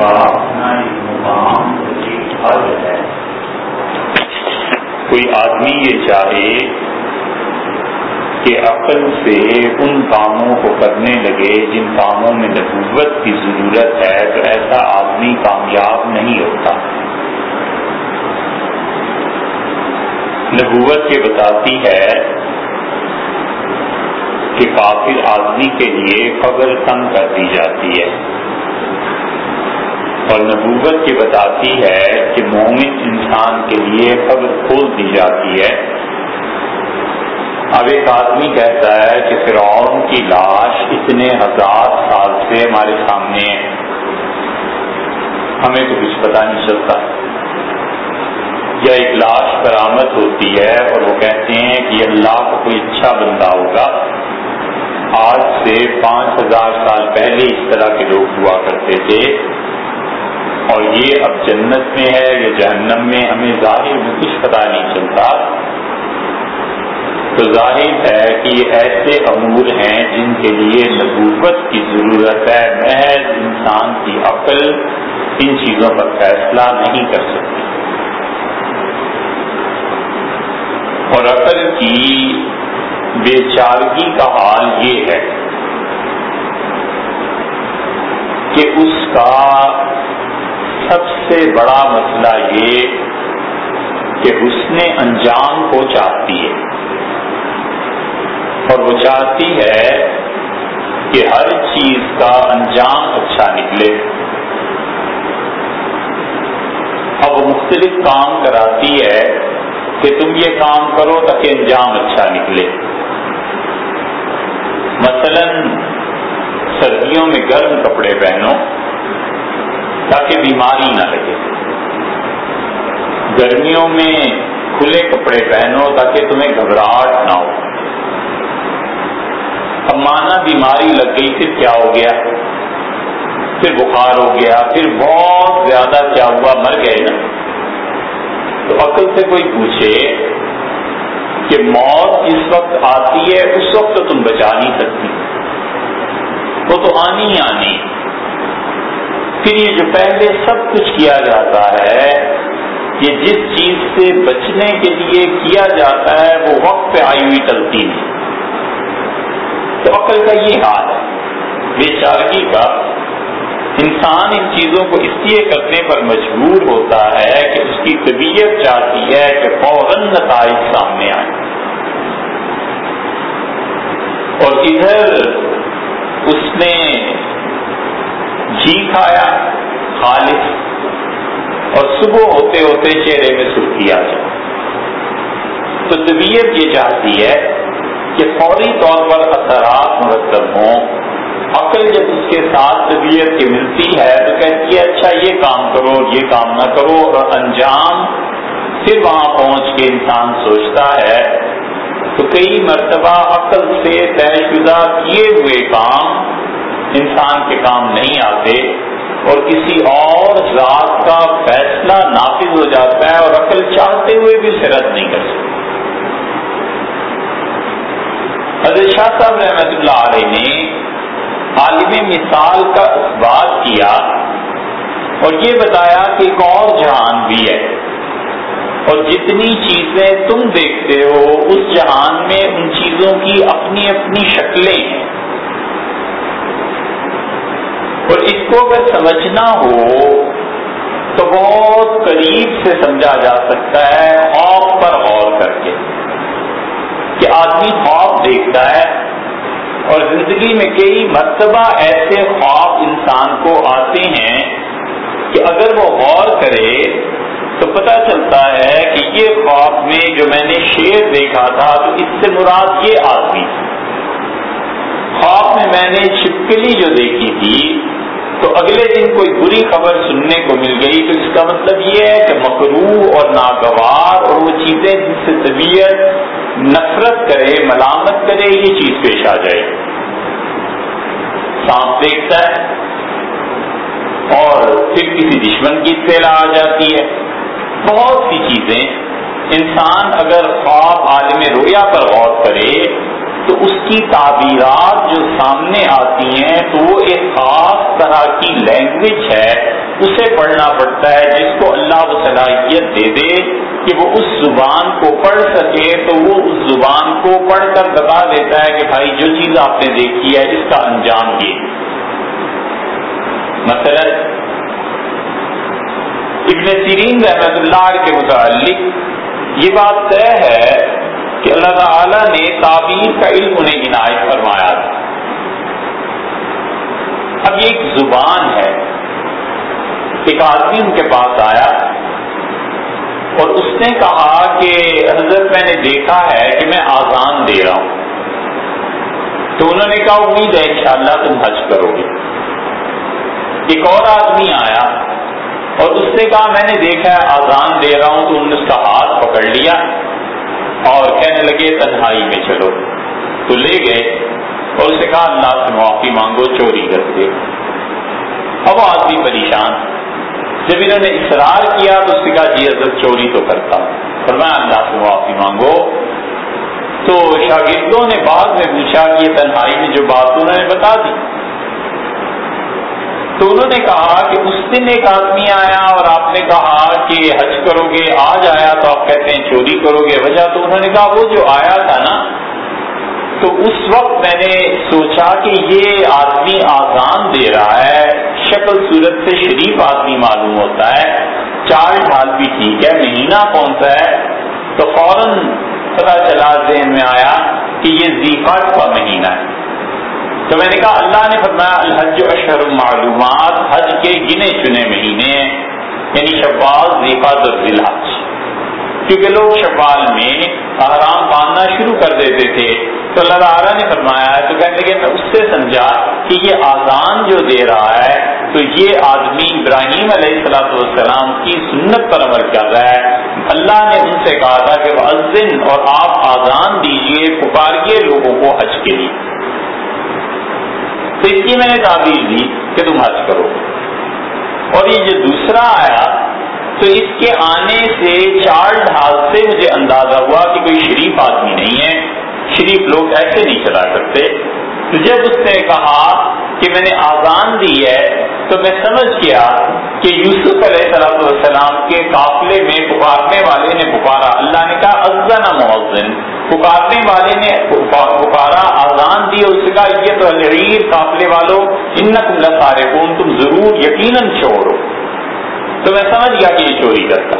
کا اپنا ایک مقام ایک ہے کوئی آدمی یہ چاہے کہ عقل سے ان کاموں کو کرنے لگے جن کاموں میں نبوت کی ضرورت ہے، تو ایسا آدمی کامیاب نہیں ہوتا۔ نبوت یہ بتاتی ہے کہ کافر آدمی کے لیے قبر تنگ کر دی جاتی ہے۔ اور نبوت یہ بتاتی ہے کہ مومن انسان کے لیے قبر کھول دی جاتی ہے۔ اب ایک آدمی کہتا ہے کہ فرعون کی لاش اتنے ہزار سال سے ہمارے سامنے ہے۔ ہمیں تو کچھ پتا نہیں چلتا۔ یا ایک لاش برآمد ہوتی ہے اور وہ کہتے ہیں کہ اللہ کو کوئی اچھا بندہ ہوگا۔ آج سے پانچ ہزار سال پہلے اس طرح کے لوگ ہوا کرتے تھے۔ اور یہ اب جنت میں ہے یا جہنم میں، ہمیں ظاہر میں کچھ پتا نہیں چلتا۔ تو ظاہر ہے کہ یہ ایسے امور ہیں جن کے لیے نبوت کی ضرورت ہے، محض انسان کی عقل ان چیزوں پر فیصلہ نہیں کر سکتی۔ اور عقل کی بے چارگی کا حال یہ ہے کہ اس کا سب سے بڑا مسئلہ یہ کہ حسن انجام کو چاہتی ہے۔ اور وہ چاہتی ہے کہ ہر چیز کا انجام اچھا نکلے۔ اب وہ مختلف کام کراتی ہے کہ تم یہ کام کرو تاکہ انجام اچھا نکلے۔ مثلا سردیوں میں گرم کپڑے پہنو۔ تاکہ بیماری نہ لگے۔ گرمیوں میں کھلے کپڑے پہنو تاکہ تمہیں گھبراہٹ نہ ہو۔ اب مانا بیماری لگ گئی، پھر کیا ہو گیا؟ پھر بخار ہو گیا، پھر بہت زیادہ کیا ہوا، مر گئے نا۔ تو عقل سے کوئی پوچھے کہ موت جس وقت آتی ہے، اس وقت تو تم بچا نہیں سکتی۔ وہ تو آنی ہی آنی۔ پھر یہ جو پہلے سب کچھ کیا جاتا ہے، یہ جس چیز سے بچنے کے لیے کیا جاتا ہے، وہ وقت پہ آئی ہوئی چلتی نہیں تو عقل کا یہ حال ہے، بے چارگی کا انسان ان چیزوں کو اس لیے کرنے پر مجبور ہوتا ہے کہ اس کی طبیعت چاہتی ہے کہ فوراً نتائج سامنے آئے۔ اور ادھر اس نے جی کھایا، خالص، اور صبح ہوتے ہوتے چہرے میں سرخی آ جائے۔ تو طبیعت یہ چاہتی ہے کہ فوری طور پر اثرات مرتب ہوں۔ عقل جب اس کے ساتھ طبیعت کی ملتی ہے تو کہتی ہے اچھا یہ کام کرو، یہ کام نہ کرو، اور انجام پھر وہاں پہنچ کے انسان سوچتا ہے۔ تو کئی مرتبہ عقل سے طے شدہ کیے ہوئے کام انسان کے کام نہیں آتے اور کسی اور ذات کا فیصلہ نافذ ہو جاتا ہے اور عقل چاہتے ہوئے بھی اسے رد نہیں کر سکتے۔ حضرت شاہ صاحب رحمت اللہ علیہ نے عالم مثال کا بات کیا اور یہ بتایا کہ ایک اور جہان بھی ہے۔ اور جتنی چیزیں تم دیکھتے ہو، اس جہان میں ان چیزوں کی اپنی اپنی شکلیں ہیں۔ اور اس کو اگر سمجھنا ہو تو بہت قریب سے سمجھا جا سکتا ہے خوف پر غور کر کے کہ آدمی خواب دیکھتا ہے اور زندگی میں کئی مرتبہ ایسے خواب انسان کو آتے ہیں کہ اگر وہ غور کرے تو پتہ چلتا ہے کہ یہ خواب میں جو میں نے شیر دیکھا تھا تو اس سے مراد یہ آدمی خواب میں میں نے چھپکلی جو دیکھی تھی تو اگلے دن کوئی بری خبر سننے کو مل گئی تو اس کا مطلب یہ ہے کہ مکرو اور ناگوار اور وہ چیزیں جس سے طبیعت نفرت کرے، ملامت کرے، یہ چیز پیش آ جائے۔ سانپ دیکھتا ہے اور پھر کسی دشمن کی اطلاع آ جاتی ہے۔ بہت سی چیزیں۔ انسان اگر خواب عالم رویا پر غور کرے تو اس کی تعبیرات جو سامنے آتی ہیں، تو وہ ایک خاص طرح کی لینگویج ہے۔ اسے پڑھنا پڑتا ہے، جس کو اللہ وہ صلاحیت دے دے کہ وہ اس زبان کو پڑھ سکے۔ تو وہ اس زبان کو پڑھ کر بتا دیتا ہے کہ بھائی، جو چیز آپ نے دیکھی ہے، اس کا انجام یہ۔ مثلا، ابن سیرین رحمت اللہ کے متعلق یہ بات طے ہے کہ اللہ تعالی نے تعبیر کا علم انہیں عنایت فرمایا تھا۔ اب یہ ایک زبان ہے۔ ایک آدمی ان کے پاس آیا اور اس نے کہا کہ حضرت میں نے دیکھا ہے کہ میں آزان دے رہا ہوں۔ تو انہوں نے کہا، امید ہے انشاءاللہ تم حج کرو گے۔ ایک اور آدمی آیا اور اس نے کہا، میں نے دیکھا ہے آزان دے رہا ہوں تو انہوں نے اس کا ہاتھ پکڑ لیا۔ اور کہنے لگے، تنہائی میں چلو۔ تو لے گئے اور اسے کہا، اللہ سے معافی مانگو، چوری کر دے اب وہ آدمی پریشان۔ جب انہوں نے اصرار کیا تو اس نے کہا جی حضرت، چوری تو کرتا۔ اور میں اللہ سے معافی مانگو۔ تو شاگردوں نے بعد میں پوچھا کہ یہ تنہائی میں جو بات انہوں نے بتا دی تو انہوں نے کہا کہ اس دن ایک آدمی آیا اور آپ نے کہا کہ حج کرو گے، آج آیا تو آپ کہتے ہیں چوری کرو گے، وجہ تو انہوں نے کہا وہ جو آیا تھا نا، تو اس وقت میں نے سوچا کہ یہ آدمی آزان دے رہا ہے، شکل صورت سے شریف آدمی معلوم ہوتا ہے، چال ڈھال بھی ٹھیک ہے، مہینہ کون سا ہے، تو فوراً پتا چلا ذہن میں آیا کہ یہ زیفت کا مہینہ ہے۔ تو میں نے کہا اللہ نے فرمایا، الحج اشہر معلومات، حج کے گنے چنے مہینے یعنی شبال زیفات اور کیونکہ لوگ شبال میں احرام باندھنا شروع کر دیتے تھے۔ تو اللہ تعالیٰ نے فرمایا، تو کہنے لگے، میں اس سے سمجھا کہ یہ آزان جو دے رہا ہے، تو یہ آدمی ابراہیم علیہ السلاۃ والسلام کی سنت پر عمل کر رہا ہے۔ اللہ نے ان سے کہا تھا کہ وہ اور آپ آزان دیجیے پکاریے لوگوں کو حج کے لیے۔ تو اس کی میں نے تعبیر دی کہ تم حج کرو۔ اور یہ جو دوسرا آیا، تو اس کے آنے سے چار ڈھال سے مجھے اندازہ ہوا کہ کوئی شریف آدمی نہیں ہے۔ شریف لوگ ایسے نہیں چلا کرتے۔ تو جب اس نے کہا کہ میں نے آزان دی ہے تو میں سمجھ گیا کہ یوسف علیہ صلاح السلام کے قافلے میں پکارنے والے نے پکارا۔ اللہ نے کہا ازن مؤذن۔ پکارنے والے نے پکارا، آزان دی اور اس کا۔ یہ تو الریر قافلے والوں ان سارے تم ضرور یقیناً چور ہو تو میں سمجھ گیا کہ یہ چوری کرتا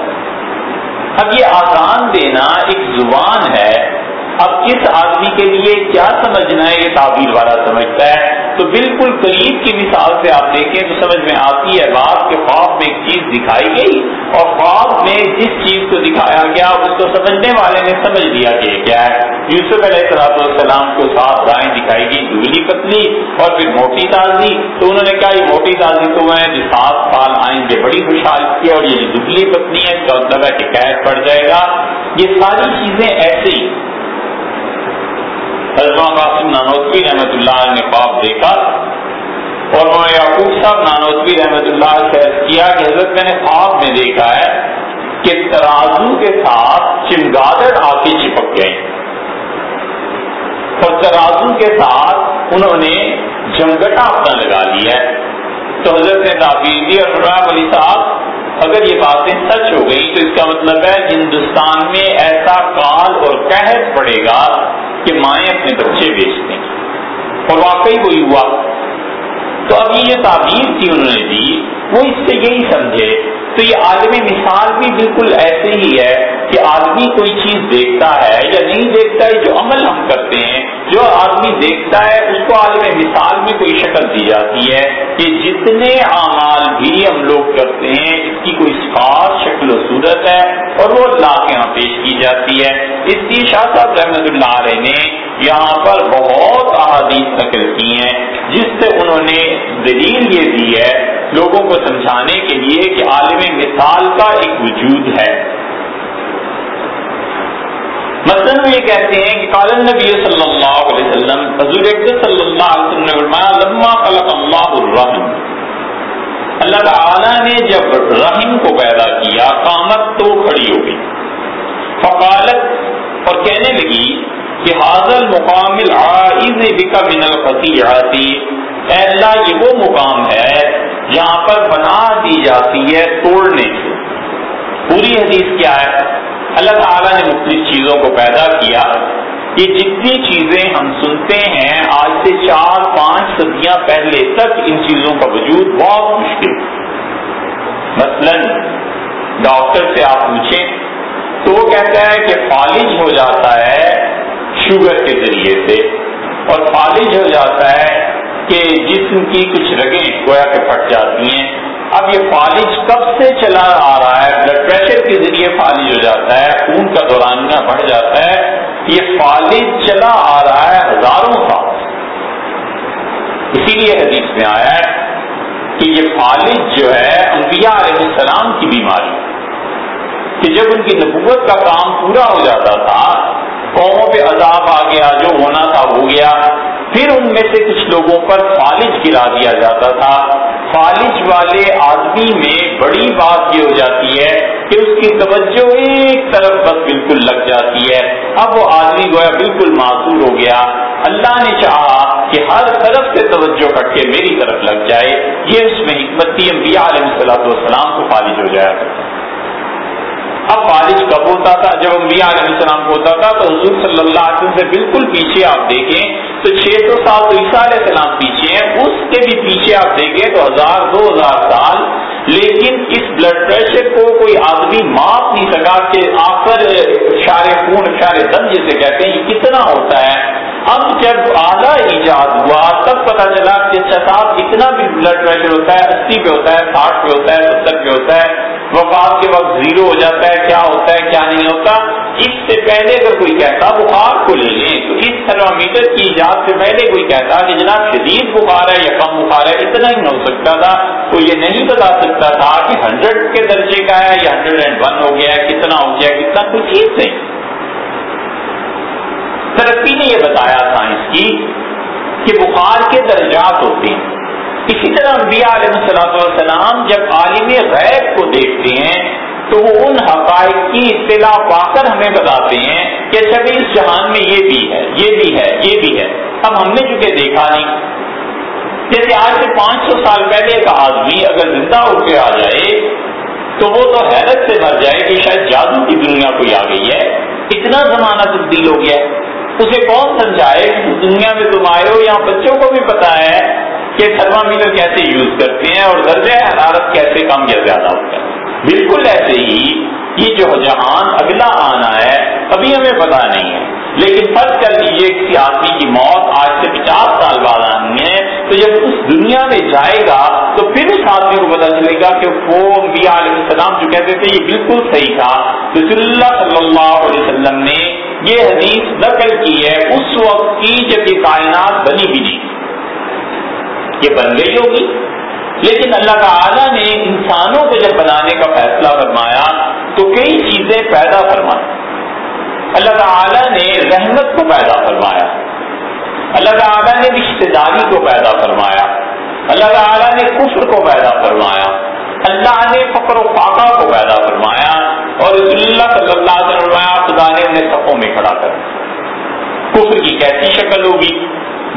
اب یہ آزان دینا ایک زبان ہے اب اس آدمی کے لیے کیا سمجھنا ہے؟ یہ تعبیر والا سمجھتا ہے۔ تو بالکل قریب کی مثال سے آپ دیکھیں تو سمجھ میں آتی ہے بات کہ خواب میں ایک چیز دکھائی گئی اور خواب میں جس چیز کو دکھایا گیا، اس کو سمجھنے والے نے سمجھ لیا کہ کیا ہے۔ یوسف علیہ السلام السلام کو ساتھ دائیں دکھائی گئی دبلی پتلی اور پھر موٹی تازی۔ تو انہوں نے کہا، یہ موٹی تازی تو میں جو سات سال آئیں گے، بڑی خوشحال کی اور یہ دبلی پتلی ہے اس کا مطلب ہے کہ قید پڑ جائے گا۔ یہ ساری چیزیں ایسے ہی حضرت قاسم نانوتوی رحمت اللہ نے خواب دیکھا اور میں یعقوب صاحب نانوتوی رحمت اللہ سے کیا کہ حضرت میں نے خواب میں دیکھا ہے کہ ترازو کے ساتھ چمگادڑ آ کے چپک گئے۔ اور ترازو کے ساتھ انہوں نے جمگٹا اپنا لگا لیا ہے۔ تو حضرت نے تعبیر دی جی اور فرمایا علی صاحب، اگر یہ باتیں سچ ہو گئی تو اس کا مطلب ہے ہندوستان میں ایسا کال اور قحط پڑے گا کہ مائیں اپنے بچے بیچتے ہیں۔ اور واقعی وہی ہوا۔ تو اب یہ تعبیر تھی انہوں نے دی، وہ اس سے یہی سمجھے۔ تو یہ عالم مثال بھی بالکل ایسے ہی ہے کہ آدمی کوئی چیز دیکھتا ہے یا نہیں دیکھتا ہے، جو عمل ہم کرتے ہیں جو آدمی دیکھتا ہے، اس کو عالم مثال میں کوئی شکل دی جاتی ہے کہ جتنے اعمال بھی ہم لوگ کرتے ہیں، اس کی کوئی خاص شکل و صورت ہے اور وہ اللہ کے یہاں پیش کی جاتی ہے۔ اس کی شاہ صاحب رحمت اللہ علیہ نے یہاں پر بہت احادیث نقل کی ہیں، جس سے انہوں نے دلیل یہ دی ہے لوگوں کو سمجھانے کے لیے کہ عالم مثال کا ایک وجود ہے۔ مثلاً یہ کہتے ہیں کہ کالن نبی وسلم، حضور اکبر صلی اللہ علیہ وسلم نے فرمایا، لما خلق اللہ الرحم۔ اللہ تعالی نے جب رحم کو پیدا کیا، قامت تو کھڑی ہو گئی۔ فقالت، اور کہنے لگی کہ حاضل مقام العائز بکا من القطیعاتی اے اللہ، یہ وہ مقام ہے جہاں پر بنا دی جاتی ہے توڑنے سے پوری حدیث کیا ہے؟ اللہ تعالیٰ نے مختلف چیزوں کو پیدا کیا۔ یہ جتنی چیزیں ہم سنتے ہیں، آج سے چار پانچ صدیاں پہلے تک ان چیزوں کا وجود بہت مشکل مثلا، ڈاکٹر سے آپ پوچھیں تو وہ کہتا ہے کہ فالج ہو جاتا ہے شوگر کے ذریعے سے اور فالج ہو جاتا ہے کہ جسم کی کچھ رگیں گویا کے پھٹ جاتی ہیں۔ اب یہ فالج کب سے چلا آ رہا ہے؟ بلڈ پریشر کے ذریعے فالج ہو جاتا ہے، خون کا دورانیہ بڑھ جاتا ہے۔ یہ فالج چلا آ رہا ہے ہزاروں سال اسی لیے حدیث میں آیا ہے کہ یہ فالج جو ہے، انبیاء علیہ السلام کی بیماری۔ کہ جب ان کی نبوت کا کام پورا ہو جاتا تھا قوموں پہ عذاب آ گیا، جو ہونا تھا ہو گیا۔ پھر ان میں سے کچھ لوگوں پر فالج گرا دیا جاتا تھا۔ فالج والے آدمی میں بڑی بات یہ ہو جاتی ہے کہ اس کی توجہ ایک طرف بس بالکل لگ جاتی ہے۔ اب وہ آدمی گویا بالکل معصور ہو گیا۔ اللہ نے چاہا کہ ہر طرف سے توجہ کٹ کے میری طرف لگ جائے۔ یہ اس میں حکمت تھی، انبیاء علیہ السلام والسلام کو فالج ہو جایا۔ کرتا اب بارش کب ہوتا تھا؟ جب انبیاء علیہ السلام کو ہوتا تھا تو حضور صلی اللہ علیہ وسلم سے بالکل پیچھے آپ دیکھیں تو چھ سو سال تو عیسیٰ علیہ السلام پیچھے ہیں، اس کے بھی پیچھے آپ دیکھیں تو ہزار، دو ہزار سال، لیکن اس بلڈ پریشر کو کوئی آدمی ماپ نہیں سکا کہ آخر شار خون شار دم جسے کہتے ہیں، یہ کتنا ہوتا ہے؟ اب جب اعلیٰ ایجاد ہوا، تب پتا چلا کہ اچھا صاحب اتنا بھی بلڈ پریشر ہوتا ہے، اسی پہ ہوتا ہے، ساٹھ پہ ہوتا ہے، ستر پہ ہوتا ہے۔ وفات کے وقت زیرو ہو جاتا ہے، کیا ہوتا ہے، کیا نہیں ہوتا؟ اس سے پہلے اگر کوئی کہتا، بخار کو لے لیں۔ تو اس تھرما میٹر کی ایجاد سے پہلے کوئی کہتا کہ جناب شدید بخار ہے یا کم بخار ہے، اتنا ہی نہ ہو سکتا تھا۔ تو یہ نہیں بتا سکتا تھا کہ ہنڈریڈ کے درجے کا ہے یا ہنڈریڈ اینڈ ون ہو گیا ہے، کتنا ہو گیا کتنا کوئی چیز نہیں ترقی نے یہ بتایا سائنس کی کہ بخار کے درجات ہوتے ہیں۔ اسی طرح انبیاء علیہ والسلام جب عالم غیب کو دیکھتے ہیں تو وہ ان حقائق کی اطلاع پا کر ہمیں بتاتے ہیں کہ اچھا بھی اس جہان میں یہ بھی ہے، یہ بھی ہے، یہ بھی ہے۔ اب ہم نے چونکہ دیکھا نہیں۔ جیسے آج سے پانچ سو سال پہلے ایک آدمی اگر زندہ ہو کے آ جائے تو وہ تو حیرت سے مر جائے کہ شاید جادو کی دنیا کوئی آ گئی ہے۔ اتنا زمانہ تبدیل ہو گیا۔ ہے اسے کون سمجھائے کہ دنیا میں تم آئے ہو، یہاں بچوں کو بھی پتا ہے کہ تھرما میٹر کیسے یوز کرتے ہیں اور درجہ حرارت کیسے کم یا زیادہ ہوتا ہے؟ بالکل ایسے ہی یہ جو جہان اگلا آنا ہے، ابھی ہمیں پتا نہیں ہے۔ لیکن فرض کر لیجیے کسی آدمی کی موت آج سے پچاس سال بعد آنی ہے، تو جب اس دنیا میں جائے گا، تو پھر اس آدمی کو پتا چلے گا کہ وہ انبیاء علیہ السلام جو کہتے تھے، یہ بالکل صحیح تھا۔ رسول اللہ صلی اللہ علیہ وسلم نے یہ حدیث نقل کی ہے، اس وقت کی جب یہ کائنات بنی بھی نہیں۔ یہ بن گئی ہوگی۔ لیکن اللہ تعالی نے انسانوں کو جب بنانے کا فیصلہ فرمایا، تو کئی چیزیں پیدا فرمائی اللہ تعالی نے رحمت کو پیدا فرمایا۔ اللہ تعالی نے رشتے داری کو پیدا فرمایا۔ اللہ تعالی نے کفر کو پیدا فرمایا۔ اللہ نے فقر و فاقہ کو پیدا فرمایا۔ اور اللہ صلی اللہ علیہ وسلم خدا نے انہیں سفوں میں کھڑا کر کفر کی کیسی شکل ہوگی؟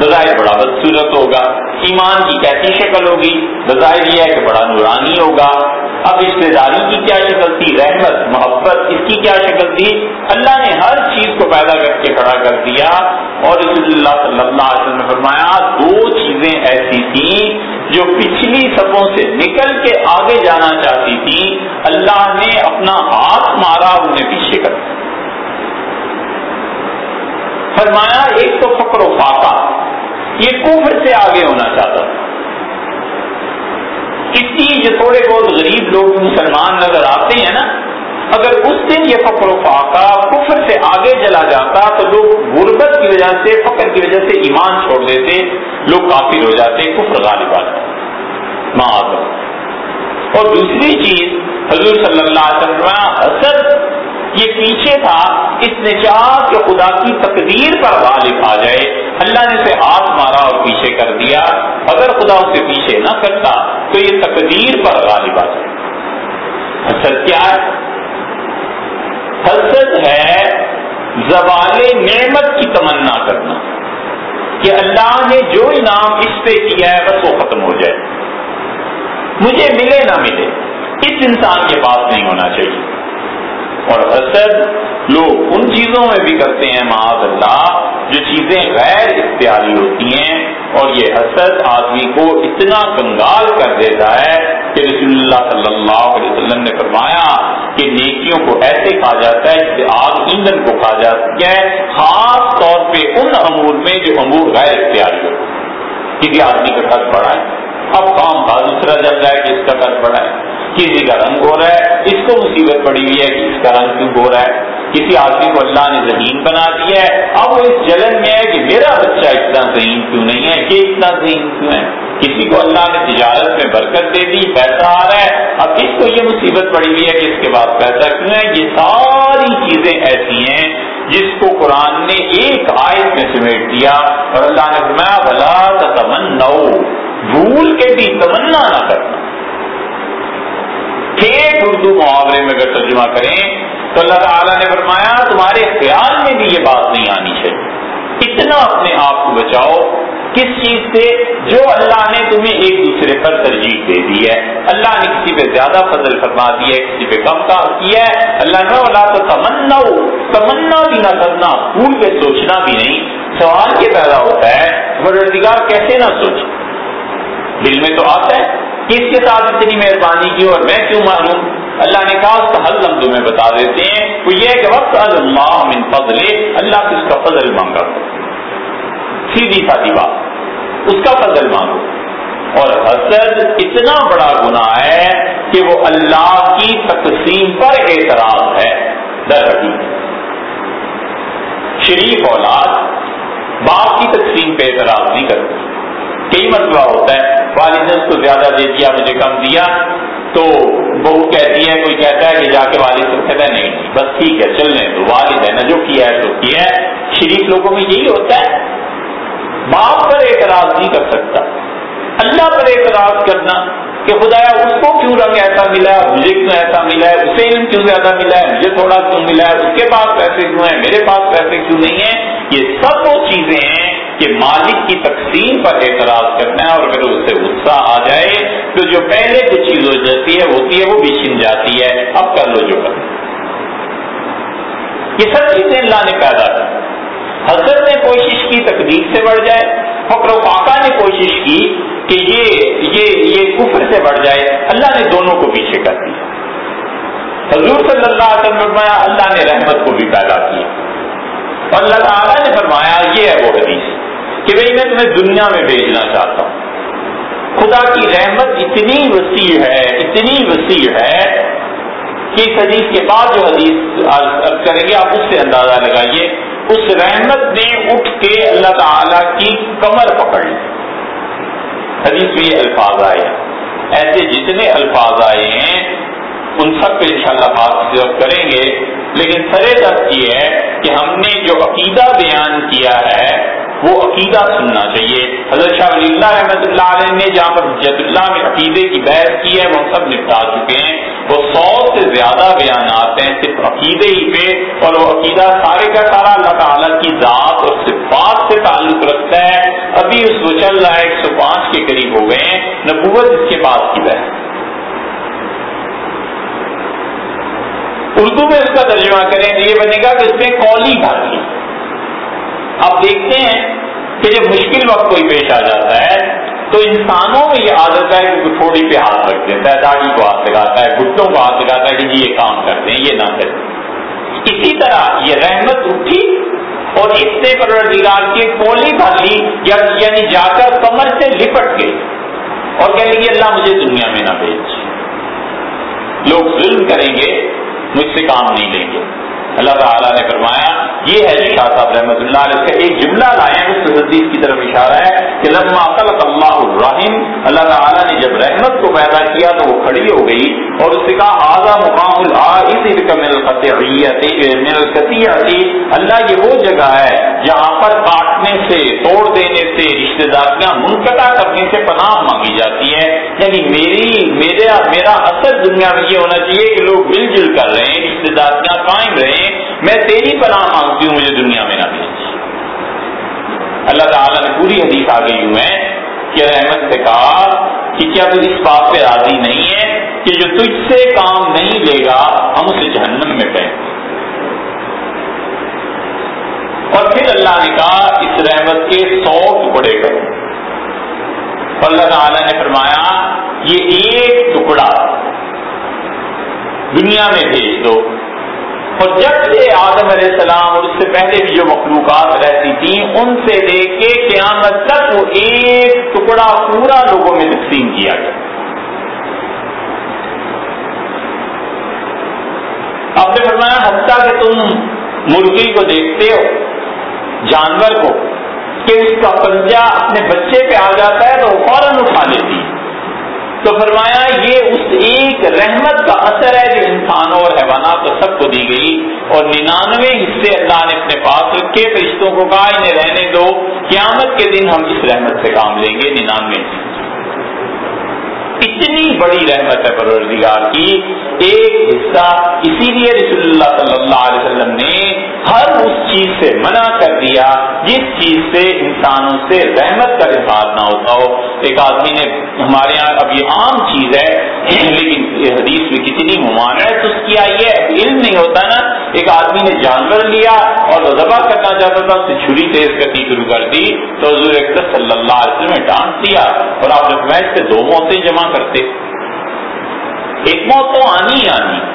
بظاہر بڑا بدسورت ہوگا۔ ایمان کی کیسی شکل ہوگی؟ بظاہر یہ ہے کہ بڑا نورانی ہوگا۔ اب رشتے داری کی کیا شکل تھی؟ رحمت، محبت، اس کی کیا شکل تھی؟ اللہ نے ہر چیز کو پیدا کر کے کھڑا کر دیا۔ اور رسول اللہ صلی اللہ علیہ وسلم نے فرمایا، دو چیزیں ایسی تھیں جو پچھلی سبوں سے نکل کے آگے جانا چاہتی تھی۔ اللہ نے اپنا ہاتھ مارا، انہیں پیچھے کر دیا۔ فرمایا، ایک تو فکر و فاقہ، یہ کفر سے آگے ہونا چاہتا تھا۔ اس لیے جو تھوڑے بہت غریب لوگ مسلمان نظر آتے ہیں نا، اگر اس دن یہ فخر و فاقہ کفر سے آگے چلا جاتا، تو لوگ غربت کی وجہ سے فخر کی وجہ سے ایمان چھوڑ دیتے، لوگ کافر ہو جاتے، کفر غالب آ جاتے اور دوسری چیز، حضور صلی اللہ علیہ وسلم حسد یہ پیچھے تھا، اس نے چاہا کہ خدا کی تقدیر پر غالب آ جائے۔ اللہ نے اسے ہاتھ مارا اور پیچھے کر دیا۔ اگر خدا اسے پیچھے نہ کرتا، تو یہ تقدیر پر غالب آ جائے۔ حسد کیا ہے حسد ہے زوال نعمت کی تمنا کرنا؟ کہ اللہ نے جو انعام اس پہ کیا ہے، بس وہ ختم ہو جائے۔ مجھے ملے نہ ملے، اس انسان کے پاس نہیں ہونا چاہیے۔ اور حسد لوگ ان چیزوں میں بھی کرتے ہیں، معاذ اللہ، جو چیزیں غیر اختیاری ہوتی ہیں۔ اور یہ حسد آدمی کو اتنا کنگال کر دیتا ہے کہ رسول اللہ صلی اللہ علیہ وسلم نے فرمایا کہ نیکیوں کو ایسے کہا جاتا ہے جسے آگ ایندھن کو کہا جاتا ہے خاص طور پہ ان امور میں جو امور غیر اختیاری ہو کسی آدمی کا قد بڑا ہے۔ اب کام کا دوسرا چل رہا ہے کہ اس کا قد بڑا ہے۔ کسی کا رنگ ہو رہا ہے۔ اس کو مصیبت پڑی ہوئی ہے کہ اس کا رنگ کیوں ہو رہا ہے؟ کسی آدمی کو اللہ نے ذہین بنا دیا ہے۔ اب وہ اس جلن میں ہے کہ میرا بچہ اتنا ذہین کیوں نہیں ہے؟ یہ اتنا ذہین کیوں ہے؟ کسی کو اللہ نے تجارت میں برکت دے دی، پیسہ آ رہا ہے۔ اب اس کو یہ مصیبت پڑی ہوئی ہے کہ اس کے بعد پیسہ کیوں ہے؟ یہ ساری چیزیں ایسی ہیں جس کو قرآن نے ایک آیت میں سمیٹ دیا اور اللہ نے فرمایا بلا تمنا بھول کے بھی تمنا نہ کرنا۔ ٹھیک اردو محاورے میں اگر ترجمہ کریں تو اللہ تعالیٰ نے فرمایا، تمہارے خیال میں بھی یہ بات نہیں آنی چاہیے۔ اتنا اپنے آپ کو بچاؤ، کس چیز سے؟ جو اللہ نے تمہیں ایک دوسرے پر ترجیح دے دی ہے۔ اللہ نے کسی پہ زیادہ فضل فرما دی ہے، کسی پہ کم کا کیا ہے۔ اللہ نے بولا تو تمنا ہو تمنا بھی نہ کرنا پھول پہ سوچنا بھی نہیں۔ سوال یہ پیدا ہوتا ہے مددگار کیسے نہ سوچ دل میں تو آتا ہے، کس کے ساتھ اتنی مہربانی کی اور میں کیوں معلوم اللہ نے کہا، اس کا حل ہم تمہیں بتا دیتے ہیں۔ وہ یہ کہ وقت اللہ من فضل اللہ سے اس کا فضل مانگا۔ سیدھی سادی بات، اس کا فضل مانگو۔ اور حسد اتنا بڑا گناہ ہے کہ وہ اللہ کی تقسیم پر اعتراض ہے۔ در حقیقت، شریف اولاد باپ کی تقسیم پہ اعتراض نہیں کرتی۔ کئی مسئلہ ہوتا ہے۔ والد نے اس کو زیادہ دے دیا، مجھے کم دیا۔ تو بہو کہتی ہے کوئی کہتا ہے کہ جا کے والد سے کہتا ہے، نہیں، بس ٹھیک ہے چلنے تو والد ہے نا، جو کیا ہے، تو کیا ہے۔ شریف لوگوں میں یہی ہوتا ہے۔ باپ پر اعتراض نہیں کر سکتا۔ اللہ پر اعتراض کرنا کہ خدایا اس کو کیوں رنگ ایسا ملا ہے، مجھے کیوں ایسا ملا ہے، اسے علم کیوں زیادہ ملا ہے، مجھے تھوڑا کیوں ملا ہے، اس کے پاس پیسے کیوں ہیں، میرے پاس پیسے کیوں نہیں ہیں؟ یہ سب وہ چیزیں ہیں کہ مالک کی تقسیم پر اعتراض کرنا ہے اور اگر اس سے غصہ آ جائے تو جو پہلے کچھ چیز ہو جاتی ہے ہوتی ہے وہ بھی چھن جاتی ہے اب کر لو جو کر یہ سب چیزیں اللہ نے پیدا کی۔ حضرت نے کوشش کی تقدیر سے بڑھ جائے فکر و نے کوشش کی کہ یہ یہ یہ کفر سے بڑھ جائے۔ اللہ نے دونوں کو پیچھے کر دیا۔ حضور صلی اللہ علیہ وسلم فرمایا، اللہ نے رحمت کو بھی پیدا کیا۔ اور اللہ تعالیٰ نے فرمایا، یہ ہے وہ حدیث کہ بھئی میں تمہیں دنیا میں بھیجنا چاہتا ہوں۔ خدا کی رحمت اتنی وسیع ہے، اتنی وسیع ہے کہ اس حدیث کے بعد جو حدیث کریں گے، آپ اس سے اندازہ لگائیے۔ اس رحمت نے اٹھ کے اللہ تعالی کی کمر پکڑ لی۔ حدیث میں یہ الفاظ آئے ایسے جتنے الفاظ آئے ہیں ان سب پہ انشاءاللہ بات کریں گے۔ لیکن سرے دست یہ ہے کہ ہم نے جو عقیدہ بیان کیا ہے، وہ عقیدہ سننا چاہیے۔ حضرت شاہ ولی اللہ رحمۃ اللہ علیہ نے جہاں پر جد اللہ میں عقیدے کی بحث کی ہے، وہ سب نپٹا چکے ہیں۔ وہ سو سے زیادہ بیانات ہیں صرف عقیدے ہی پہ، اور وہ عقیدہ سارے کا سارا اللہ تعالیٰ کی ذات اور صفات سے تعلق رکھتا ہے۔ ابھی اس کو چل رہا ہے، ایک سو پانچ کے قریب ہو گئے ہیں۔ نبوت اس کے بعد کی بحث۔ اردو میں اس کا ترجمہ کریں تو یہ بنے گا کہ اس میں کولی بھاگی آپ دیکھتے ہیں کہ جب مشکل وقت کوئی پیش آ جاتا ہے، تو انسانوں میں یہ عادت ہے کہ تھوڑی پہ ہاتھ رکھ دیتا ہے داڑھی کو ہاتھ لگاتا ہے گٹوں کو ہاتھ لگاتا ہے کہ جی یہ کام کرتے ہیں، یہ نہ کرتے اسی طرح یہ رحمت اٹھی اور اس سے پروردگار کی پولی بھالی یعنی جا کر کمر سے لپٹ گئی۔ اور کہنے لگی اللہ مجھے دنیا میں نہ بھیج۔ لوگ ظلم کریں گے مجھ سے کام نہیں لیں گے۔ اللہ تعالیٰ نے فرمایا، یہ ہے جی شاہ صاحب رحمۃ اللہ علیہ کا ایک جملہ لائے ہیں، اس حدیث کی طرف اشارہ ہے کہ لما خلق اللہ الرحیم، اللہ تعالیٰ نے جب رحمت کو پیدا کیا تو وہ کھڑی ہو گئی۔ اور اس سے کہا آزا مقام اللہ یہ وہ جگہ ہے جہاں پر کاٹنے سے، توڑ دینے سے رشتے داریاں منقطع کرنے سے پناہ مانگی جاتی ہے یعنی میری میرا میرا اصل دنیا میں یہ ہونا چاہیے کہ لوگ مل جل کر رہے ہیں رشتے داریاں قائم رہے میں تیری پناہ مانگتی ہوں، مجھے دنیا میں نہ بھیج۔ اللہ تعالیٰ نے پوری حدیث آ گئی ہوں میں کہ رحمت سے کہا کہ کیا تو اس بات پہ راضی نہیں ہے کہ جو تجھ سے کام نہیں لے گا، ہم اسے جہنم میں پہن اور پھر اللہ نے کہا، اس رحمت کے سو ٹکڑے کرو اللہ تعالی نے فرمایا، یہ ایک ٹکڑا دنیا میں بھیج دو۔ اور جب سے آدم علیہ السلام اور اس سے پہلے بھی جو مخلوقات رہتی تھیں، ان سے لے کے قیامت تک وہ ایک ٹکڑا پورا لوگوں میں تقسیم کیا گیا۔ آپ نے فرمایا، حتیٰ کہ تم مرغی کو دیکھتے ہو، جانور کو، کہ اس کا پنجہ اپنے بچے پہ آ جاتا ہے تو وہ فوراً اٹھا لیتی تو فرمایا، یہ اس ایک رحمت کا اثر ہے جو انسانوں اور حیوانات کو سب کو دی گئی۔ اور ننانوے حصے اللہ نے اپنے پاس رکھے، فرشتوں کو کہا، انہیں رہنے دو، قیامت کے دن ہم اس رحمت سے کام لیں گے، ننانوے۔ بڑی رحمت ہے پروردگار کی۔ ایک حصہ اسی لیے رسول اللہ صلی اللہ علیہ وسلم نے ہر اس چیز سے منع کر دیا جس چیز سے انسانوں سے رحمت کا اظہار نہ ہوتا ہو۔ ایک آدمی نے ہمارے یہاں اب یہ عام چیز ہے، لیکن حدیث میں کتنی ممانعت اس کیا یہ علم نہیں ہوتا نا۔ ایک آدمی نے جانور لیا اور ذبح کرنا چاہتا تھا اسے چھری تیز کرنی شروع کر دی تو حضور اکثر صلی اللہ علیہ وسلم نے ڈانٹ دیا اور آپ میں سے دو موتیں جمع کرتے۔ ایک موت تو آنی ہی آنی۔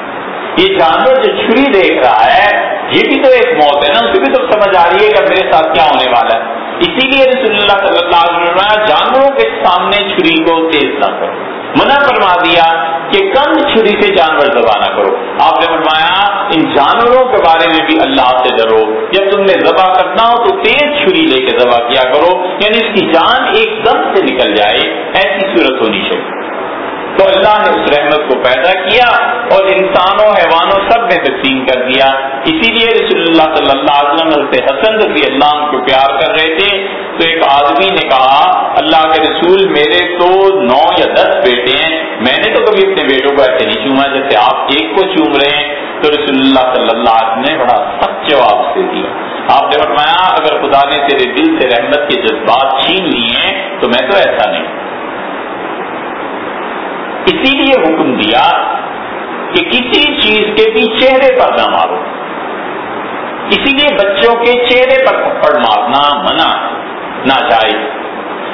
یہ جانور جو چھری دیکھ رہا ہے، یہ بھی تو ایک موت ہے نا اسے بھی تو سمجھ آ رہی ہے کہ میرے ساتھ کیا ہونے والا ہے۔ اسی لیے رسول اللہ صلی اللہ علیہ وسلم جانوروں کے سامنے چھری کو تیز نہ کرو۔ منع فرما دیا کہ کم چھری سے جانور ذبح نہ کرو۔ آپ نے فرمایا، ان جانوروں کے بارے میں بھی اللہ سے ڈرو۔ جب تم نے ذبح کرنا ہو تو تیز چھری لے کے ذبح کیا کرو۔ یعنی اس کی جان ایک دم سے نکل جائے، ایسی صورت ہونی چاہیے۔ تو اللہ نے اس رحمت کو پیدا کیا اور انسانوں، حیوانوں سب میں تقسیم کر دیا۔ اسی لیے رسول اللہ صلی اللہ علیہ وسلم سے حسن رضی اللہ کو پیار کر رہے تھے۔ تو ایک آدمی نے کہا، اللہ کے رسول میرے تو نو یا دس بیٹے ہیں۔ میں نے تو کبھی اپنے بیٹوں کو ایسے نہیں چوما جیسے آپ ایک کو چوم رہے ہیں۔ تو رسول اللہ صلی اللہ علیہ وسلم نے بڑا سچ جواب سے دیا۔ آپ نے فرمایا، اگر خدا نے تیرے دل سے رحمت کے جذبات چھین لیے ہیں، تو میں تو ایسا نہیں۔ اسی لیے حکم دیا کہ کسی چیز کے بھی چہرے پر نہ مارو۔ اسی لیے بچوں کے چہرے پر تھپڑ مارنا منع نہ چاہے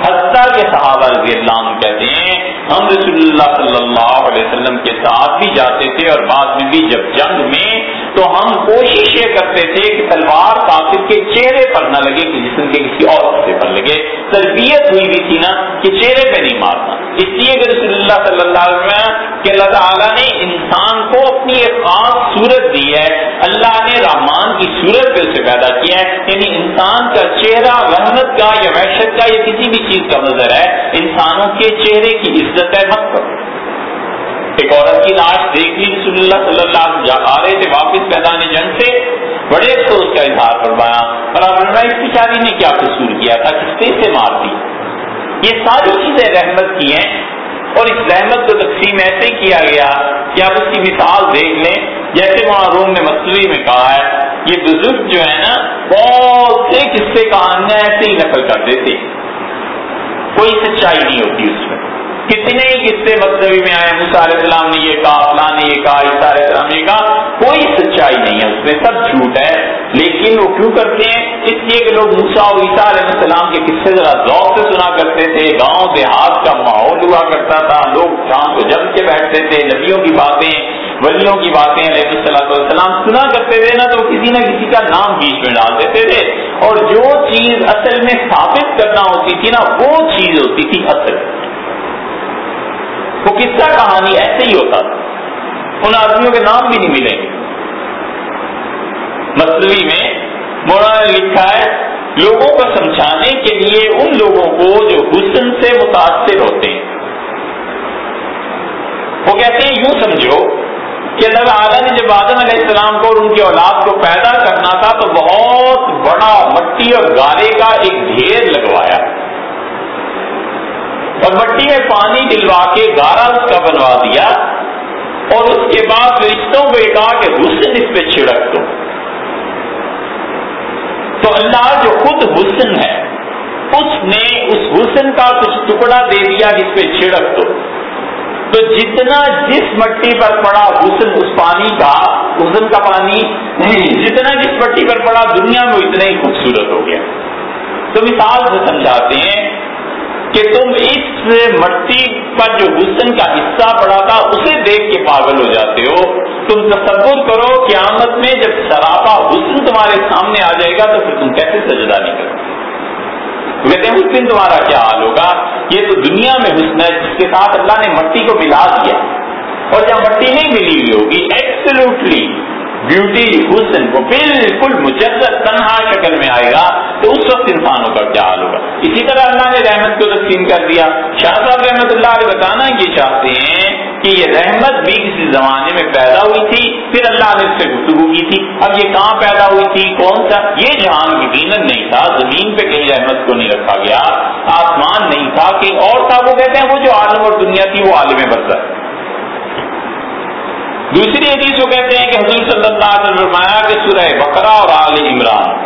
حتیٰ کے صحابہ رضی اللہ عنہ کہتے ہیں، ہم رسول اللہ صلی اللہ علیہ وسلم کے ساتھ بھی جاتے تھے اور بعد میں بھی جب جنگ میں تو ہم کوشش یہ کرتے تھے کہ تلوار کافر کے چہرے پر نہ لگے، کہ جسم کے کسی اور حصے پر لگے۔ تربیت ہوئی بھی تھی نا، کہ چہرے پہ نہیں مارنا۔ اس لیے کہ رسول اللہ صلی اللہ علیہ وسلم کہ اللہ تعالیٰ نے انسان کو اپنی ایک خاص صورت دی ہے۔ اللہ نے رحمان کی صورت پہ اسے پیدا کیا ہے۔ یعنی انسان کا چہرہ، رحمت کا یا وحشت کا یا کسی بھی چیز کا نظر ہے، انسانوں کے چہرے کی عزت ہے مت کرو ایک عورت کی لاش دیکھ لی، رسول اللہ صلی اللہ علیہ وسلم آ رہے تھے، واپس میدان جنگ سے بڑے افسوس کا اظہار فرمایا۔ اور آپ نے اس کی شادی نے کیا قصور کیا تھا؟ کس طرح سے مار دی؟ یہ ساری چیزیں رحمت کی ہیں اور اس رحمت کو تقسیم ایسے کیا گیا کہ آپ اس کی مثال دیکھ لیں۔ جیسے وہاں روم نے مصنوعی میں کہا ہے، یہ بزرگ جو ہے نا، بہت سے قصے کہانیاں ایسے ہی نقل کر دیتے کوئی سچائی نہیں ہوتی اس میں۔ کتنے ہی قصے مصنوعی میں آئے علیہ السلام نے یہ کہا، فلاں نے یہ کہا، عیسیٰ علیہ السلام نے کہا۔ کوئی سچائی نہیں ہے، اس میں سب جھوٹ ہے۔ لیکن وہ کیوں کرتے ہیں؟ اس لیے کہ لوگ موسا اور عیسیٰ علیہ السلام کے قصے ذرا ذوق سے سنا کرتے تھے۔ گاؤں، دیہات کا ماحول ہوا کرتا تھا۔ لوگ شام کو جم کے بیٹھتے تھے۔ نبیوں کی باتیں، ولیوں کی باتیں علیہ السلام سنا کرتے تھے نا تو کسی نہ کسی کا نام بیچ میں ڈال دیتے تھے۔ اور جو چیز اصل میں ثابت کرنا ہوتی تھی نا، وہ چیز ہوتی تھی اصل۔ قصہ کہانی ایسے ہی ہوتا تھا۔ ان آدمیوں کے نام بھی نہیں ملے مصنوعی میں مولانا نے لکھا ہے، لوگوں کو سمجھانے کے لیے ان لوگوں کو جو حسن سے متاثر ہوتے ہیں۔ وہ کہتے ہیں، یوں سمجھو کہ اللہ تعالیٰ نے جب آدم علیہ السلام کو اور ان کی اولاد کو پیدا کرنا تھا تو بہت بڑا مٹی اور گارے کا ایک ڈھیر لگوایا۔ اور مٹی میں پانی دلوا کے گارا اس کا بنوا دیا اور اس کے بعد رشتوں کو کہا کہ حسن اس پہ چھڑک دو۔ تو اللہ جو خود حسن ہے، اس نے اس حسن کا کچھ ٹکڑا دے دیا جس پہ چھڑک دو۔ تو جتنا جس مٹی پر پڑا حسن، اس پانی کا، حسن کا پانی جتنا جس مٹی پر پڑا دنیا میں اتنا ہی خوبصورت ہو گیا۔ تو مثال سے سمجھاتے ہیں کہ تم اس مٹی پر جو حسن کا حصہ پڑا تھا، اسے دیکھ کے پاگل ہو جاتے ہو۔ تم تصور کرو قیامت میں جب سراپا حسن تمہارے سامنے آ جائے گا تو پھر تم کیسے سجدہ نہیں کرو کہتے ہیں اس دن تمہارا کیا حال ہوگا؟ یہ تو دنیا میں حسن ہے، جس کے ساتھ اللہ نے مٹی کو ملا دیا اور جب مٹی نہیں ملی ہوئی ہوگی ایبسلوٹلی بیوٹی حسن کو بالکل مجدد تنہا شکل میں آئے گا تو اس وقت انسانوں کا کیا حال ہوگا؟ اسی طرح اللہ نے رحمت کو تقسیم کر دیا۔ شاہ صاحب رحمت اللہ علیہ بتانا یہ چاہتے ہیں کہ یہ رحمت بھی کسی زمانے میں پیدا ہوئی تھی، پھر اللہ نے اس سے گفتگو کی تھی۔ اب یہ کہاں پیدا ہوئی تھی؟ کون سا؟ یہ جہان یقیناً نہیں تھا، زمین پہ کہیں رحمت کو نہیں رکھا گیا، آسمان نہیں تھا، کہ اور تھا، وہ کہتے ہیں وہ جو عالم اور دنیا تھی، وہ عالم برسر دوسری حدیث وہ کہتے ہیں کہ حضور صلی اللہ علیہ وسلم فرمایا کہ سورہ بقرہ اور آل عمران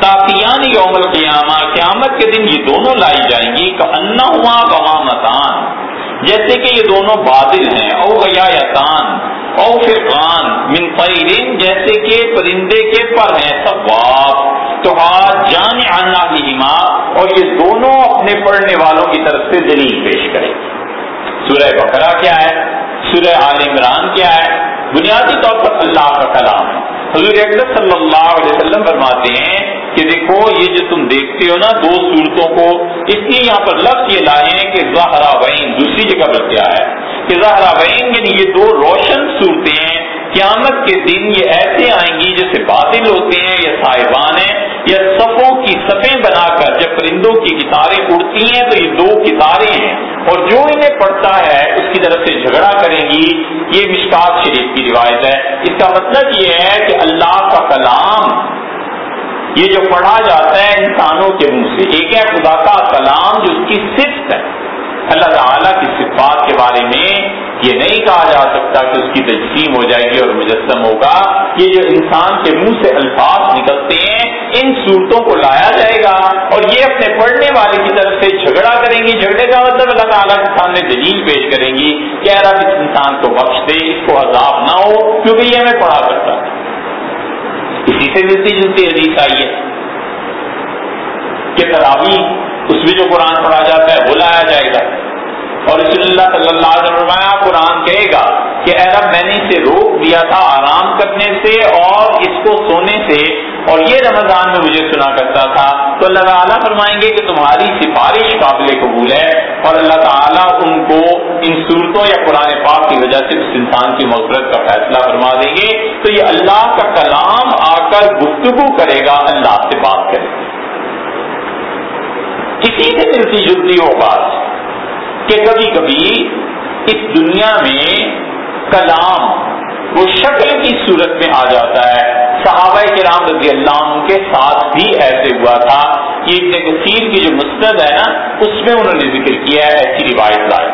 تاثیان یوم القیامہ، قیامت کے دن یہ دونوں لائی جائیں گی کہ انا ہوا غمامتان، جیسے کہ یہ دونوں بادل ہیں، او گیا یتان او فرقان، من قیرن جیسے کہ پرندے کے پر ہیں سب تو آج جان آنا ہی اور یہ دونوں اپنے پڑھنے والوں کی طرف سے دلیل پیش کریں سورہ بقرہ کیا ہے؟ سورہ عال عمران کیا ہے بنیادی طور پر اللہ کا کلام ہے. حضور اکبر صلی اللہ علیہ وسلم فرماتے ہیں کہ دیکھو، یہ جو تم دیکھتے ہو نا، دو صورتوں کو، اس لیے یہاں پر لفظ یہ لائے ہیں کہ زہرا وین، دوسری جگہ پر کیا ہے. کہ زہرا وین یعنی یہ دو روشن صورتیں ہیں قیامت کے دن یہ ایسے آئیں گی جیسے باطل ہوتے ہیں، یا صاحبان ہیں، یا صفوں کی صفیں بنا کر جب پرندوں کی کتاریں اڑتی ہیں تو یہ دو کتاریں ہیں۔ اور جو انہیں پڑھتا ہے، اس کی طرف سے جھگڑا کریں گی۔ یہ مشکات شریف کی روایت ہے۔ اس کا مطلب یہ ہے کہ اللہ کا کلام، یہ جو پڑھا جاتا ہے انسانوں کے منہ سے، ایک ہے خدا کا کلام جو اس کی صفت ہے۔ اللہ تعالیٰ کی صفات کے بارے میں یہ نہیں کہا جا سکتا کہ اس کی تجسیم ہو جائے گی اور مجسم ہوگا۔ یہ جو انسان کے منہ سے الفاظ نکلتے ہیں، ان صورتوں کو لایا جائے گا اور یہ اپنے پڑھنے والے کی طرف سے جھگڑا کریں گی۔ جھگڑے کا مطلب اللہ تعالیٰ کے سامنے دلیل پیش کریں گی کہ اللہ اس انسان کو بخش دے، اس کو عذاب نہ ہو، کیونکہ یہ ہمیں پڑھا کرتا اسی سے ملتی جلتی حدیث آئی ہے کہ تراوی اس میں جو قرآن پڑھا جاتا ہے وہ لایا جائے گا۔ اور رسول اللہ صلی اللہ علیہ وسلم قرآن کہے گا کہ، اے رب، میں نے اسے روک دیا تھا آرام کرنے سے اور اس کو سونے سے، اور یہ رمضان میں مجھے سنا کرتا تھا۔ تو اللہ تعالیٰ فرمائیں گے کہ تمہاری سفارش قابل قبول ہے اور اللہ تعالیٰ ان کو ان صورتوں یا قرآن پاک کی وجہ سے اس انسان کی مغرت کا فیصلہ فرما دیں گے۔ تو یہ اللہ کا کلام آ کر گفتگو کرے گا، اللہ سے بات کرے گا۔ کسی سے ملتی جلتی ہو بات کہ کبھی کبھی اس دنیا میں کلام وہ شکل کی صورت میں آ جاتا ہے۔ صحابہ کے رام رضی اللہ عنہ کے ساتھ بھی ایسے ہوا تھا۔ کہ ابن کثیر کی جو مستد ہے نا، اس میں انہوں نے ذکر کیا ہے، ایسی روایت لائے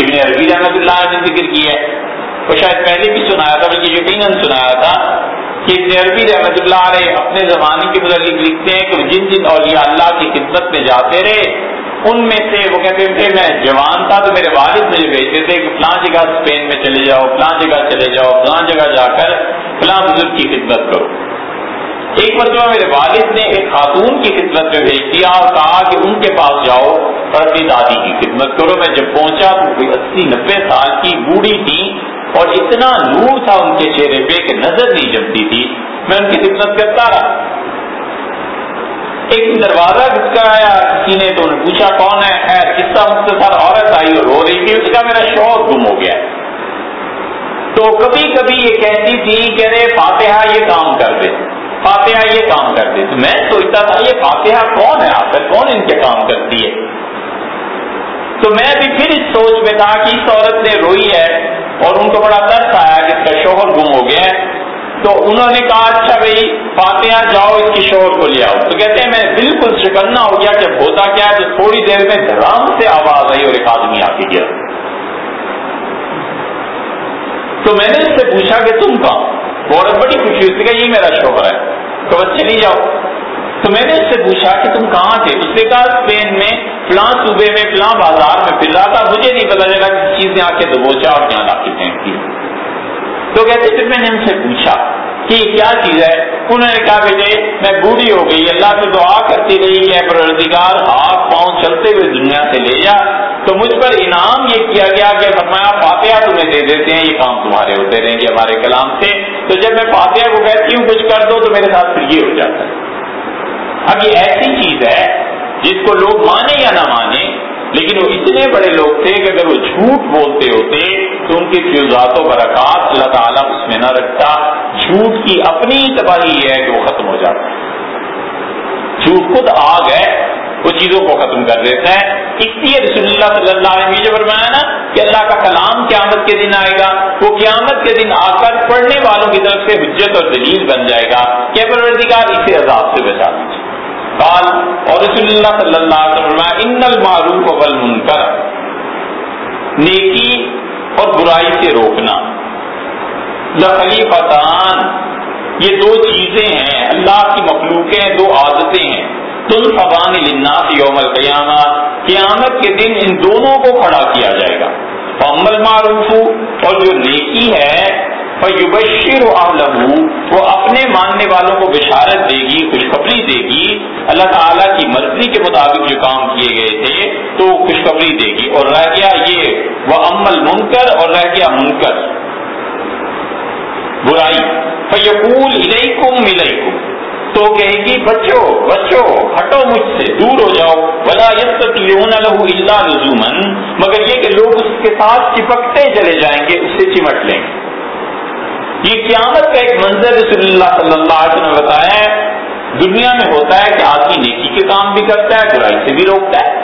ابن عربی رحمت اللہ نے ذکر کیا ہے۔ وہ شاید پہلے بھی سنایا تھا، بلکہ یقیناً سنایا تھا کہ ابن عربی رحمت اللہ علیہ اپنے زمانے کے متعلق لکھتے ہیں کہ جن جن اولیاء اللہ کی خدمت میں جاتے رہے، ان میں سے وہ کہتے تھے، میں جوان تھا تو میرے والد مجھے بھیجتے تھے کہ فلاں جگہ اسپین میں چلے جاؤ، فلاں جگہ چلے جاؤ، فلاں جگہ جا کر فلاں بزرگ کی خدمت کرو۔ ایک مرتبہ میرے والد نے ایک خاتون کی خدمت میں بھیج دیا اور کہا کہ ان کے پاس جاؤ اور اپنی دادی کی خدمت کرو۔ میں جب پہنچا تو کوئی اسی نبے سال کی بوڑھی تھی اور اتنا نور تھا ان کے چہرے پہ کہ نظر نہیں جمتی تھی۔ میں ان کی خدمت کرتا رہا۔ ایک دروازہ کھٹکایا کسی نے تو انہیں پوچھا، کون ہے؟ خیر قصہ مختصر عورت آئی اور رو رہی تھی؟ اس کا میرا شوق گم ہو گیا۔ تو کبھی کبھی یہ کہتی تھی کہ ارے، فاتحہ یہ کام کر دے۔ فاتحہ یہ کام کر دے۔ تو میں سوچتا تھا، یہ فاتحہ کون ہے آخر؟ کون ان کے کام کرتی ہے؟ تو میں بھی پھر اس سوچ میں تھا کہ اس عورت نے روئی ہے۔ اور ان کو بڑا ترس آیا کہ اس کا شوہر گم ہو گیا ہے۔ تو انہوں نے کہا اچھا بھائی فاتحہ جاؤ اس کی شوہر کو لے آؤ۔ تو کہتے ہیں، میں بالکل چکنا ہو گیا کہ ہوتا کیا تو تھوڑی دیر میں دھرام سے آواز آئی اور ایک آدمی آ کے گیا۔ تو میں نے اس سے پوچھا کہ تم کہاں بہت بڑی خوشی اس کہ یہ میرا شوہر ہے۔ تو بس چلی جاؤ۔ تو میں نے اس سے پوچھا کہ تم کہاں تھے؟ اس نے کہا اسپین میں، فلاں صوبے میں، فلاں بازار میں. پھر رہا تھا مجھے نہیں پتا چلا کہ چیزیں آ کے دبوچا اور یہاں لا کے پھینکتی تو کہتے، پھر میں نے ان سے پوچھا کہ یہ کیا چیز ہے؟ انہوں نے کہا، بیٹے، میں بوڑھی ہو گئی، اللہ سے دعا کرتی رہی ہے پروردگار ہاتھ پاؤں چلتے ہوئے دنیا سے لے جا۔ تو مجھ پر انعام یہ کیا گیا کہ فرمایا، فاتحہ تمہیں دے دیتے ہیں، یہ کام تمہارے ہوتے رہیں گے ہمارے کلام سے۔ تو جب میں فاتحہ کو کہتی ہوں، کچھ کر دو تو میرے ساتھ پھر یہ ہو جاتا ہے۔ اب یہ ایسی چیز ہے جس کو لوگ مانے یا نہ مانے، لیکن وہ اتنے بڑے لوگ تھے کہ اگر وہ جھوٹ بولتے ہوتے، تو ان کی فیوزات و برکات اللہ تعالیٰ اس میں نہ رکھتا۔ جھوٹ کی اپنی تباہی یہ ہے کہ وہ ختم ہو جاتا جھوٹ خود آگ ہے، وہ چیزوں کو ختم کر دیتا ہے۔ اس لیے رسول اللہ صلی اللہ علیہ وسلم فرمایا نا کہ اللہ کا کلام قیامت کے دن آئے گا۔ وہ قیامت کے دن آ کر پڑھنے والوں کی طرف سے حجت اور دلیل بن جائے گا۔ کہ پروردگار اسے عذاب سے بچا دیجیے قال، اور رسول اللہ صلی اللہ علیہ وسلم ان المعروف والمنکر. نیکی اور برائی سے روکنا۔ لخلیفتان یہ دو چیزیں ہیں، اللہ کی مخلوقیں، دو عادتیں ہیں۔ تل فبان للناس یوم القیامہ، قیامت کے دن ان دونوں کو کھڑا کیا جائے گا۔ عمل معروف اور جو نیکی ہے فیبشر اہلہ وہ اپنے ماننے والوں کو بشارت دے گی، خوشخبری دے گی۔ اللہ تعالیٰ کی مرضی کے مطابق جو کام کیے گئے تھے، تو خوشخبری دے گی۔ اور رہ گیا یہ وہ عمل منکر اور رہ گیا منکر۔ برائی۔ فیقول الیکم الیکم تو کہے گی، بچو بچو، ہٹو مجھ سے، دور ہو جاؤ۔ بلا یستطیعون له الا لزوما۔ مگر یہ کہ لوگ اس کے ساتھ چپکتے چلے جائیں گے، اس سے چمٹ لیں گے۔ یہ قیامت کا ایک منظر رسول اللہ صلی اللہ علیہ وسلم نے بتایا ہے۔ دنیا میں ہوتا ہے کہ آدمی نیکی کے کام بھی کرتا ہے، برائی سے بھی روکتا ہے،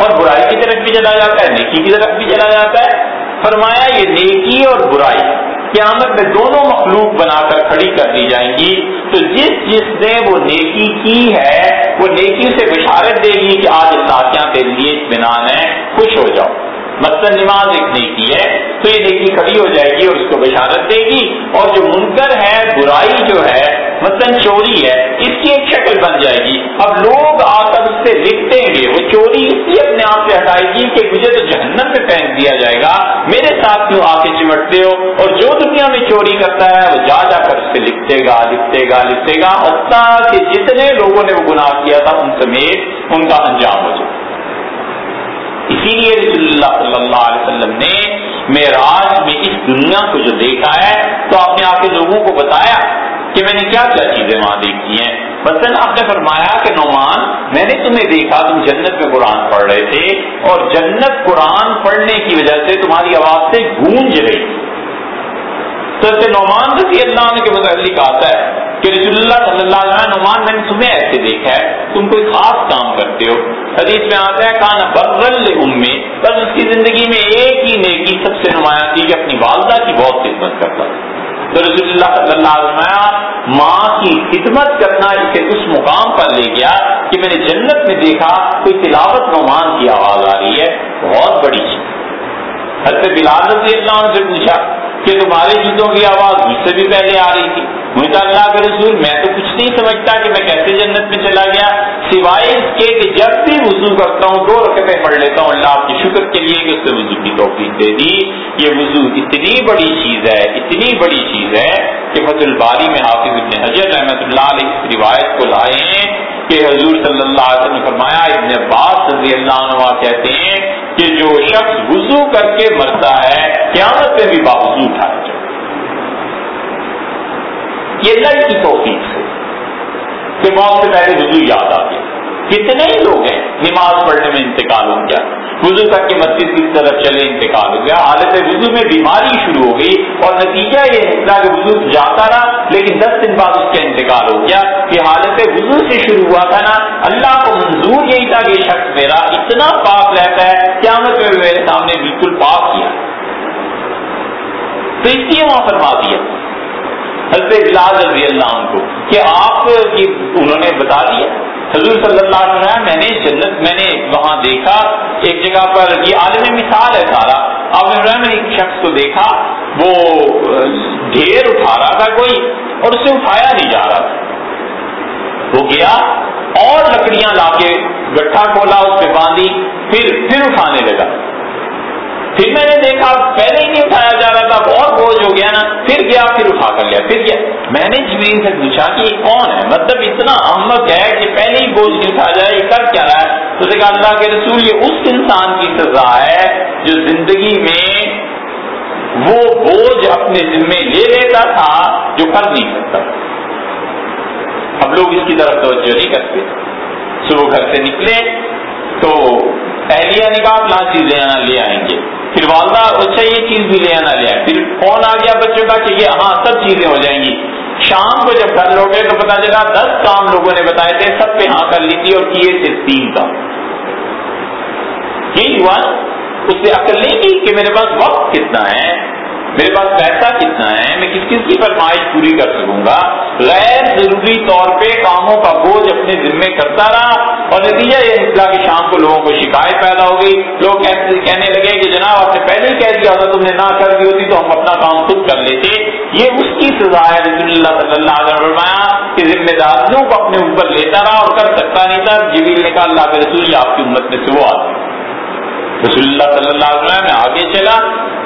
اور برائی کی طرف بھی چلا جاتا ہے، نیکی کی طرف بھی چلا جاتا ہے۔ فرمایا، یہ نیکی اور برائی قیامت میں دونوں مخلوق بنا کر کھڑی کر دی جائیں گی۔ تو جس جس نے وہ نیکی کی ہے، وہ نیکی سے بشارت دے گی کہ آج ساتھیاں کے لیے اطمینان ہے خوش ہو جاؤ۔ مثلاً نماز ایک نیکی ہے، تو یہ نیکی کھڑی ہو جائے گی اور اس کو بشارت دے گی۔ اور جو منکر ہے، برائی جو ہے، مثلاً چوری ہے، اس کی ایک شکل بن جائے گی۔ اب لوگ آ کر اس سے لکھتے گے۔ وہ چوری اس لیے اپنے آپ سے ہٹائے گی کہ مجھے تو جہنم میں پھینک دیا جائے گا۔ میرے ساتھ کیوں آ کے چمٹتے ہو؟ اور جو دنیا میں چوری کرتا ہے، وہ جا جا کر اس سے لکھتے گا لکھتے گا لکھتے گا۔ حتیٰ کہ جتنے لوگوں نے وہ گناہ کیا تھا، ان سمیت ان کا انجام ہو جائے اسی لیے رسول اللہ صلی اللہ علیہ وسلم نے معراج میں اس دنیا کو جو دیکھا ہے، تو آپ نے آپ کے لوگوں کو بتایا کہ میں نے کیا کیا چیزیں وہاں دیکھی ہیں۔ مثلاً آپ نے فرمایا کہ نعمان، میں نے تمہیں دیکھا، تم جنت میں قرآن پڑھ رہے تھے اور جنت قرآن پڑھنے کی وجہ سے تمہاری آواز سے گونج رہی۔ تو نعمان رضی اللہ عنہ کے متعلق آتا ہے کہ رسول اللہ صلی اللہ علیہ وسلم نعمان، میں نے تمہیں ایسے دیکھا ہے، تم کوئی خاص کام کرتے ہو۔ حدیث میں آتا ہے کانا برل امی بس اس کی زندگی میں ایک ہی نیکی سب سے نمایاں تھی کہ اپنی والدہ کی بہت خدمت کرتا تھا۔ تو رسول اللہ صلی اللہ علیہ وسلم ماں کی خدمت کرنا، اسے اس مقام پر لے گیا کہ میں نے جنت میں دیکھا، کوئی تلاوت نعمان کی آواز آ رہی ہے۔ بہت بڑی چیز۔ حضرت بلال رضی اللہ عنہ سے پوچھا کہ تمہارے گیتوں کی آواز مجھ سے بھی پہلے آ رہی تھی۔ مجھے اللہ کے رسول، میں تو کچھ نہیں سمجھتا کہ میں کیسے جنت میں چلا گیا۔ سوائے اس کے کہ جب بھی وضو کرتا ہوں، دو رقطیں پڑھ لیتا ہوں۔ اللہ آپ کے شکر کے لیے کہ اس سے وضو کی توفیق دے دی۔ یہ وضو اتنی بڑی چیز ہے، اتنی بڑی چیز ہے کہ فت الباری میں حافظ ابن حجر رحمۃ اللہ علیہ اس روایت کو لائے ہیں کہ حضور صلی اللہ علیہ وسلم نے فرمایا، ابن عباس رضی اللہ عنہ کہتے ہیں کہ جو شخص وضو کر کے مرتا ہے، قیامت میں بھی باوضو اٹھایا جائے یہ اللہ کی توفیق سے کہ موت سے پہلے وضو یاد آ گیا۔ کتنے ہی لوگ ہیں؟ نماز پڑھنے میں انتقال ہو گیا۔ وضو کر کے مسجد کی طرف چلے انتقال ہو گیا۔ حالت وضو میں بیماری شروع ہو گئی اور نتیجہ یہ نکلا کہ وضو جاتا رہا، لیکن دس دن بعد اس کا انتقال ہو گیا۔ کہ حالت وضو سے شروع ہوا تھا نا۔ اللہ کو منظور یہی تھا کہ شخص میرا اتنا پاک رہتا ہے، قیامت میں میرے سامنے بالکل پاک کیا۔ تو اس لیے وہاں فرما دیا۔ حضرت بلال رضی اللہ عنہ کو، کہ آپ کی انہوں نے بتا دیا حضور صلی اللہ علیہ وسلم میں نے جنت، میں نے وہاں دیکھا، ایک جگہ پر یہ عالم مثال ہے سارا۔ آپ نے میں نے ایک شخص کو دیکھا، وہ ڈھیر اٹھا رہا تھا کوئی، اور اسے اٹھایا نہیں جا رہا تھا۔ وہ گیا، اور لکڑیاں لا کے گٹھا کھولا، اس پہ باندھی، پھر پھر اٹھانے لگا۔ پھر میں نے دیکھا، پہلے ہی نہیں اٹھایا جا رہا تھا بہت بوجھ ہو گیا نا۔ پھر گیا، پھر اٹھا کر لیا، پھر گیا۔ میں نے زمین سے پوچھا کہ یہ کون ہے؟ مطلب اتنا احمد ہے کہ پہلے ہی بوجھ نہیں اٹھا جائے یہ کر کیا رہا ہے؟ تو دیکھا اللہ کے رسول، یہ اس انسان کی سزا ہے جو زندگی میں وہ بوجھ اپنے ذمے لے لیتا تھا جو کر نہیں سکتا۔ اب لوگ اس کی طرف توجہ نہیں کرتے۔ صبح گھر سے نکلے تو اہلیہ نکاح لا چیز لے آئیں گے پھر والدہ اچھا یہ چیز بھی لے آنا لیا پھر فون آ گیا بچوں کا کہ یہ ہاں سب چیزیں ہو جائیں گی شام کو جب گھر لوٹے تو پتا چلا دس کام لوگوں نے بتائے تھے سب پہ ہاں کر لی تھی اور کیے تھے تین کام یہی ہوا اس سے عقل نہیں کی کہ میرے پاس وقت کتنا ہے میرے پاس پیسہ کتنا ہے؟ میں کس کس کی فرمائش پوری کر سکوں گا؟ غیر ضروری طور پہ کاموں کا بوجھ اپنے ذمے کرتا رہا اور نتیجہ یہ نکلا کہ شام کو لوگوں کو شکایت پیدا ہو گئی۔ لوگ کہنے لگے کہ جناب آپ نے پہلے ہی کہہ دیا ہوتا تم نے نہ کر دی ہوتی تو ہم اپنا کام خود کر لیتے۔ یہ اس کی سزا ہے۔ رسول اللہ صلی اللہ علیہ فرمایا کہ ذمہ داریوں کو اپنے اوپر لیتا رہا اور کر سکتا نہیں تھا۔ جبیل نے کہا، اللہ کے رسول آپ کی امت میں سے وہ آتے رسول اللہ صلی اللہ علیہ وسلم میں آگے چلا۔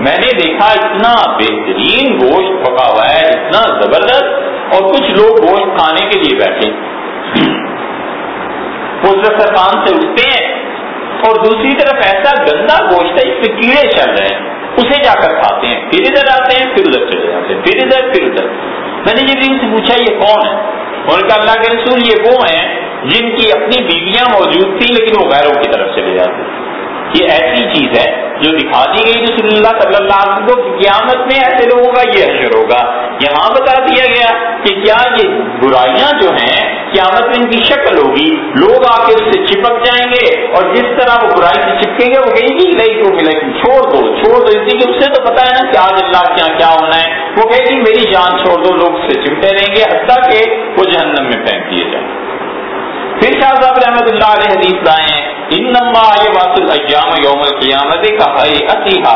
میں نے دیکھا اتنا بہترین گوشت پکا ہوا ہے، اتنا زبردست، اور کچھ لوگ گوشت کھانے کے لیے بیٹھے۔ وہ سرکان سے اٹھتے ہیں، اور دوسری طرف ایسا گندا گوشت ہے، اس پہ کیڑے چل رہے ہیں۔ اسے جا کر کھاتے ہیں، پھر ادھر آتے ہیں، پھر ادھر چلے جاتے ہیں، پھر ادھر پھر ادھر۔ میں نے جب ان سے پوچھا، یہ کون ہے؟ اور کہا، اللہ کے رسول یہ وہ ہیں جن کی اپنی بیویاں موجود تھیں، لیکن وہ غیروں کی طرف چلے جاتے ہیں۔ یہ ایسی چیز ہے جو دکھا دی گئی رسول اللہ صلی اللہ علیہ وسلم کو قیامت میں ایسے لوگوں کا یہ حشر ہوگا۔ یہاں بتا دیا گیا کہ کیا یہ برائیاں جو ہیں، قیامت میں ان کی شکل ہوگی۔ لوگ آ کے اس سے چپک جائیں گے اور جس طرح وہ برائی سے چپکیں گے، وہ کہیں گی لئی کو ملے گی۔ چھوڑ دو چھوڑ دو۔ اسی کہ اس سے تو پتا ہے نا کہ آج اللہ کے یہاں کیا ہونا ہے۔ وہ کہے گی، میری جان چھوڑ دو، لوگ اس سے چپتے رہیں گے، حتیٰ کہ وہ جہنم میں پھینک دیے جائیں۔ پھر شاہ صاحب رحمۃ اللہ علیہ حدیث لائے ان نما یہ واس یوم القیامت کا ہے اتیحا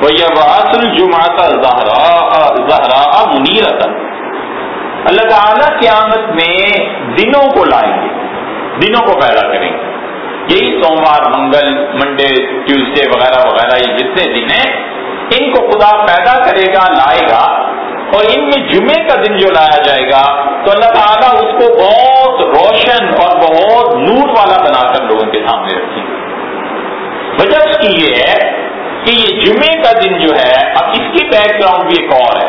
وہ یہ واس الجماعت زہرا اللہ تعالیٰ قیامت میں دنوں کو لائیں گے دنوں کو پیدا کریں گے یہی سوموار منگل منڈے ٹیوزڈے وغیرہ وغیرہ یہ جتنے دن ہیں ان کو خدا پیدا کرے گا لائے گا اور ان میں جمعے کا دن جو لایا جائے گا تو اللہ تعالیٰ اس کو بہت روشن اور بہت نور والا بنا کر لوگوں کے سامنے رکھیں وجہ اس کی یہ ہے کہ یہ جمعے کا دن جو ہے، اب اس کی بیک گراؤنڈ بھی ایک اور ہے۔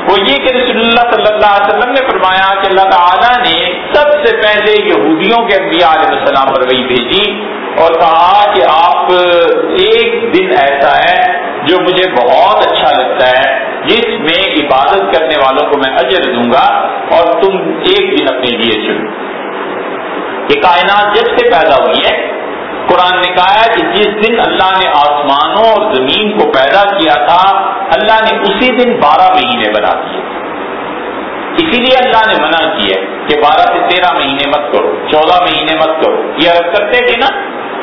وہ یہ کہ رسول اللہ صلی اللہ علیہ وسلم نے فرمایا کہ اللہ تعالیٰ نے سب سے پہلے یہودیوں کے انبیاء علیہ السلام پر وہی بھیجی اور کہا کہ آپ ایک دن ایسا ہے جو مجھے بہت اچھا لگتا ہے، جس میں عبادت کرنے والوں کو میں اجر دوں گا اور تم ایک دن اپنے لیے چنو یہ کائنات جب سے پیدا ہوئی ہے، قرآن نے کہا کہ جس دن اللہ نے آسمانوں اور زمین کو پیدا کیا تھا، اللہ نے اسی دن بارہ مہینے بنا دیے۔ اسی لیے اللہ نے منع کیا کہ بارہ سے تیرہ مہینے مت کرو، چودہ مہینے مت کرو۔ یہ عرض کرتے تھے نا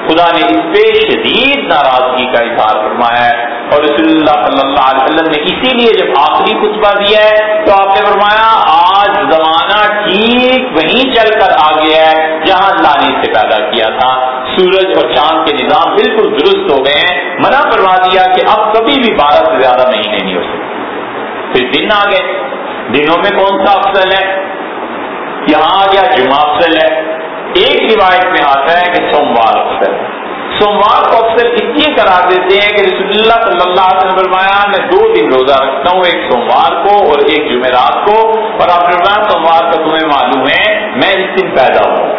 خدا نے اس پہ شدید ناراضگی کا اظہار فرمایا ہے اور رسول اللہ صلی اللہ علیہ وسلم نے اسی لیے جب آخری خطبہ دیا ہے تو آپ نے فرمایا، آج زمانہ ٹھیک وہیں چل کر آ گیا ہے جہاں اللہ نے اسے پیدا کیا تھا۔ سورج اور چاند کے نظام بالکل درست ہو گئے ہیں۔ منع کروا دیا کہ اب کبھی بھی بارہ سے زیادہ مہینے نہیں ہو سکتے۔ پھر دن آ گئے۔ دنوں میں کون سا افضل ہے؟ یہاں آ گیا، جمعہ افضل ہے۔ ایک روایت میں آتا ہے کہ سوموار افسر سوموار کو افسر اس لیے کرا دیتے ہیں کہ رسول اللہ صلی اللہ علیہ وسلم فرمایا، میں دو دن روزہ رکھتا ہوں، ایک سوموار کو اور ایک جمعرات کو۔ اور آپ نے سوموار کا تمہیں معلوم ہے، میں اس دن پیدا ہوں۔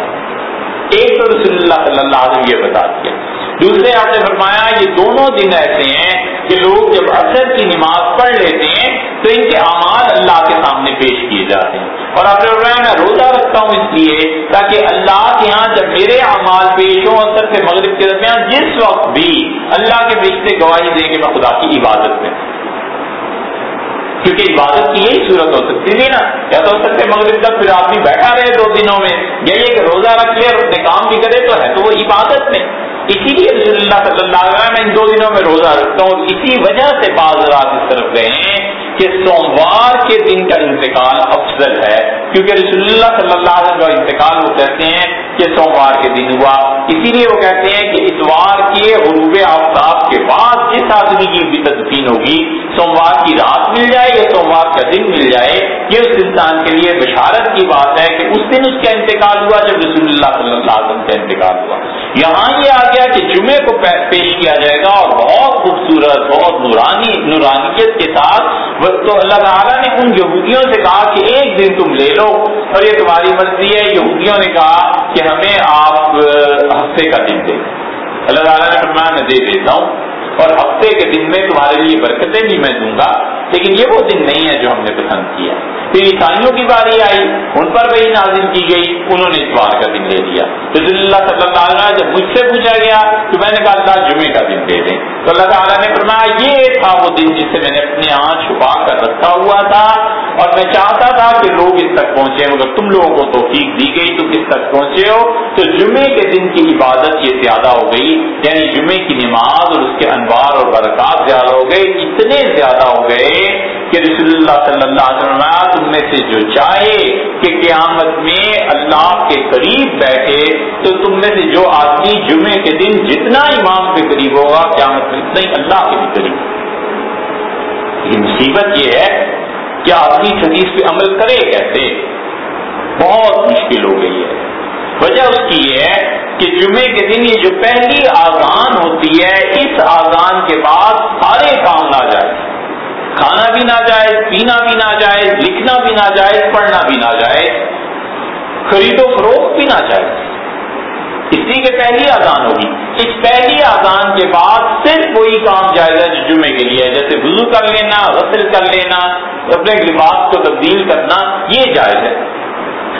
ایک تو رسول اللہ صلی اللہ علیہ وسلم یہ بتا دیا۔ دوسرے آپ نے فرمایا، یہ دونوں دن ایسے ہیں کہ لوگ جب اثر کی نماز پڑھ لیتے ہیں، تو ان کے اعمال اللہ کے سامنے پیش کیے جاتے ہیں۔ اور آپ نے فرمایا، میں روزہ رکھتا ہوں اس لیے تاکہ اللہ کے یہاں جب میرے اعمال پیش ہوں اثر سے مغرب کے درمیان، جس وقت بھی اللہ کے بیچتے گواہی دیں کہ میں خدا کی عبادت میں کیونکہ عبادت کی یہی صورت ہو سکتی تھی نا۔ یا تو ہو سکتے مغرب تک پھر آدمی بیٹھا رہے دو دنوں میں، یہی کہ روزہ رکھ لے اور اپنے کام بھی کرے تو ہے، تو وہ عبادت میں۔ اسی لیے رسول اللہ صلی اللہ علیہ وسلم میں ان دو دنوں میں روزہ رکھتا ہوں اسی وجہ سے بعض رات اس طرف گئے ہیں۔ کہ سوموار کے دن کا انتقال افضل ہے، کیونکہ رسول اللہ صلی اللہ علیہ وسلم کا انتقال وہ کہتے ہیں کہ سوموار کے دن ہوا۔ اسی لیے وہ کہتے ہیں کہ اتوار کے غروب آفتاب کے بعد جس آدمی کی بھی تدفین ہوگی، سوموار کی رات مل جائے یا سوموار کا دن مل جائے، یہ اس انسان کے لیے بشارت کی بات ہے کہ اس دن اس کا انتقال ہوا جب رسول اللہ صلی اللہ علیہ وسلم کا انتقال ہوا۔ یہاں یہ آ گیا کہ جمعے کو پیش کیا جائے گا اور بہت خوبصورت، بہت نورانی نورانیت کے ساتھ تو اللہ تعالیٰ نے ان یہودیوں سے کہا کہ ایک دن تم لے لو اور یہ تمہاری مرضی ہے۔ یہودیوں نے کہا کہ ہمیں آپ ہفتے کا دن دیں۔ اللہ تعالیٰ نے فرمایا، میں دے دیتا ہوں اور ہفتے کے دن میں تمہارے لیے برکتیں بھی میں دوں گا۔ لیکن یہ وہ دن نہیں ہے جو ہم نے پسند کیا پھر عیسائیوں کی باری آئی، ان پر وہی نازل کی گئی، انہوں نے اتوار کا دن لے لیا تو اللہ صلی اللہ علیہ وسلم جب مجھ سے پوچھا گیا تو میں نے کہا، اللہ جمعے کا دن دے دیں۔ تو اللہ تعالیٰ نے فرمایا، یہ تھا وہ دن جسے میں نے اپنے آنکھ چھپا کر رکھا ہوا تھا۔ اور میں چاہتا تھا کہ لوگ اس تک پہنچے، مگر تم لوگوں کو توفیق دی گئی تو کس تک پہنچے ہو۔ تو جمعے کے دن کی عبادت یہ زیادہ ہو گئی یعنی جمعے کی نماز اور اس کے انوار اور برکات زیادہ ہو گئے، اتنے زیادہ ہو گئے کہ رسول اللہ صلی اللہ علیہ وسلم تم میں سے جو چاہے کہ قیامت میں اللہ کے قریب بیٹھے، تو تم میں سے جو آدمی جمعے کے دن جتنا امام کے قریب ہوگا، قیامت میں اتنا ہی اللہ کے بھی قریب لیکن مصیبت یہ ہے کہ آدمی حدیث پہ عمل کرے کیسے؟ بہت مشکل ہو گئی ہے۔ وجہ اس کی یہ ہے کہ جمعے کے دن یہ جو پہلی آزان ہوتی ہے، اس آزان کے بعد سارے کام نہ جائے۔ کھانا بھی نہ جائے، پینا بھی نہ جائے، لکھنا بھی نہ جائے، پڑھنا بھی نہ جائے، خرید و فروخت بھی نہ جائے۔ اسی کے پہلی آزان ہوگی۔ اس پہلی آزان کے بعد صرف وہی کام جائے گا جو جمعے کے لیے جیسے وضو کر لینا، غسل کر لینا، اپنے لباس کو تبدیل کرنا، یہ جائز ہے۔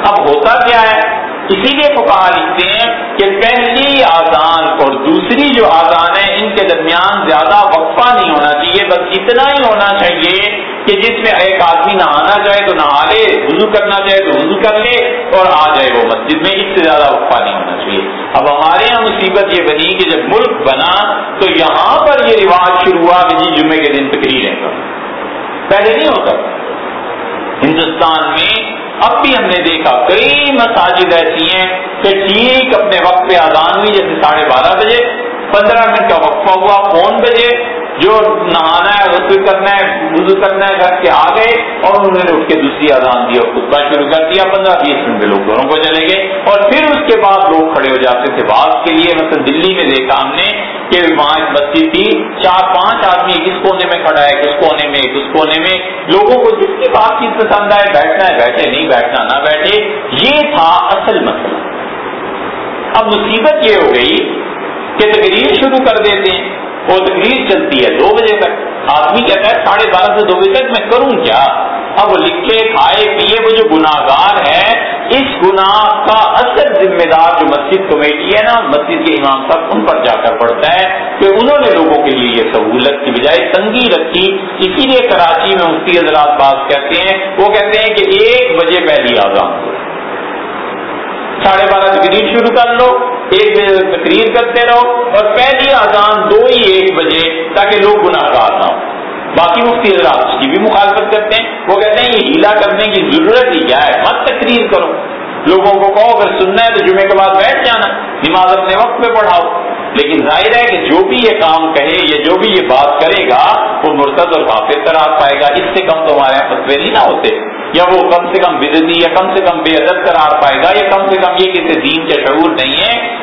اب ہوتا کیا ہے؟ اسی لیے تو کہا لکھتے ہیں کہ پہلی آزان اور دوسری جو آزان ہے، ان کے درمیان زیادہ وقفہ نہیں ہونا بس اتنا ہی ہونا چاہیے کہ جس میں ایک آدمی نہانا چاہے تو نہا لے، وضو کرنا چاہے تو وضو کر لے اور آ جائے وہ مسجد میں، اس سے زیادہ وقفہ نہیں ہونا چاہیے۔ اب ہمارے یہاں مصیبت یہ بنی کہ جب ملک بنا تو یہاں پر یہ رواج شروع ہوا کہ جی جمعے کے دن تقریریں کر پہلے نہیں ہوتا۔ ہندوستان میں اب بھی ہم نے دیکھا کئی مساجد ایسی ہیں کہ ٹھیک اپنے وقت پہ آزان ہوئی، جیسے ساڑھے بارہ بجے، پندرہ منٹ کا وقفہ ہوا، فون بجے جو نہانا ہے، غسل کرنا ہے، وضو کرنا ہے، گھر کے آ گئے اور انہوں نے اٹھ کے دوسری آزان دی اور خطبہ شروع کر دیا پندرہ بیس منٹ میں لوگ گھروں کو چلے گئے۔ اور پھر اس کے بعد لوگ کھڑے ہو جاتے تھے بات کے لیے۔ مثلا دلی میں دیکھا ہم نے کہ وہاں ایک بستی تھی۔ چار، پانچ آدمی کس کونے میں کھڑا ہے کس کونے میں کس کونے میں۔ لوگوں کو جس کی بات چیت پسند آئے، بیٹھنا ہے، بیٹھے، نہیں بیٹھنا، نہ بیٹھے۔ یہ تھا اصل مسئلہ اب مصیبت یہ ہو گئی کہ تقریر شروع کر دیتے ہیں۔ وہ تقریر چلتی ہے۔ دو بجے تک آدمی کہتا ہے ساڑھے بارہ سے دو بجے تک میں کروں کیا؟ اب لکھے، کھائے، پیے، وہ جو گناگار ہے اس گناہ کا اصل ذمہ دار جو مسجد کمیٹی ہے نا، مسجد کے امام صاحب ان پر جا کر پڑتا ہے کہ انہوں نے لوگوں کے لیے یہ سہولت کی بجائے تنگی رکھی۔ اسی لیے کراچی میں مفتی حضرات بات کہتے ہیں، وہ کہتے ہیں کہ ایک بجے پہلی آزان ساڑھے بارہ تقریر شروع کر لو، ایک بجے تک تقریر کرتے رہو اور پہلی آزان دو ہی ایک بجے تاکہ لوگ گناہ گار نہ ہو باقی مفتی حضرات اس کی بھی مخالفت کرتے ہیں۔ وہ کہتے ہیں، یہ ہیلا کرنے کی ضرورت ہی کیا ہے؟ مت تقریر کرو۔ لوگوں کو کہو، اگر سننا ہے تو جمعے کے بعد بیٹھ جانا، نماز اپنے وقت پہ پڑھاؤ۔ لیکن ظاہر ہے کہ جو بھی یہ کام کہے، یا جو بھی یہ بات کرے گا، وہ مرتد اور کافی قرار پائے گا۔ اس سے کم تو ہمارے یہاں فتوے نہیں نہ ہوتے۔ یا وہ کم سے کم بدتی یا کم سے کم بے ادب قرار پائے گا، یا کم سے کم یہ کسی دین کے شعور نہیں ہے۔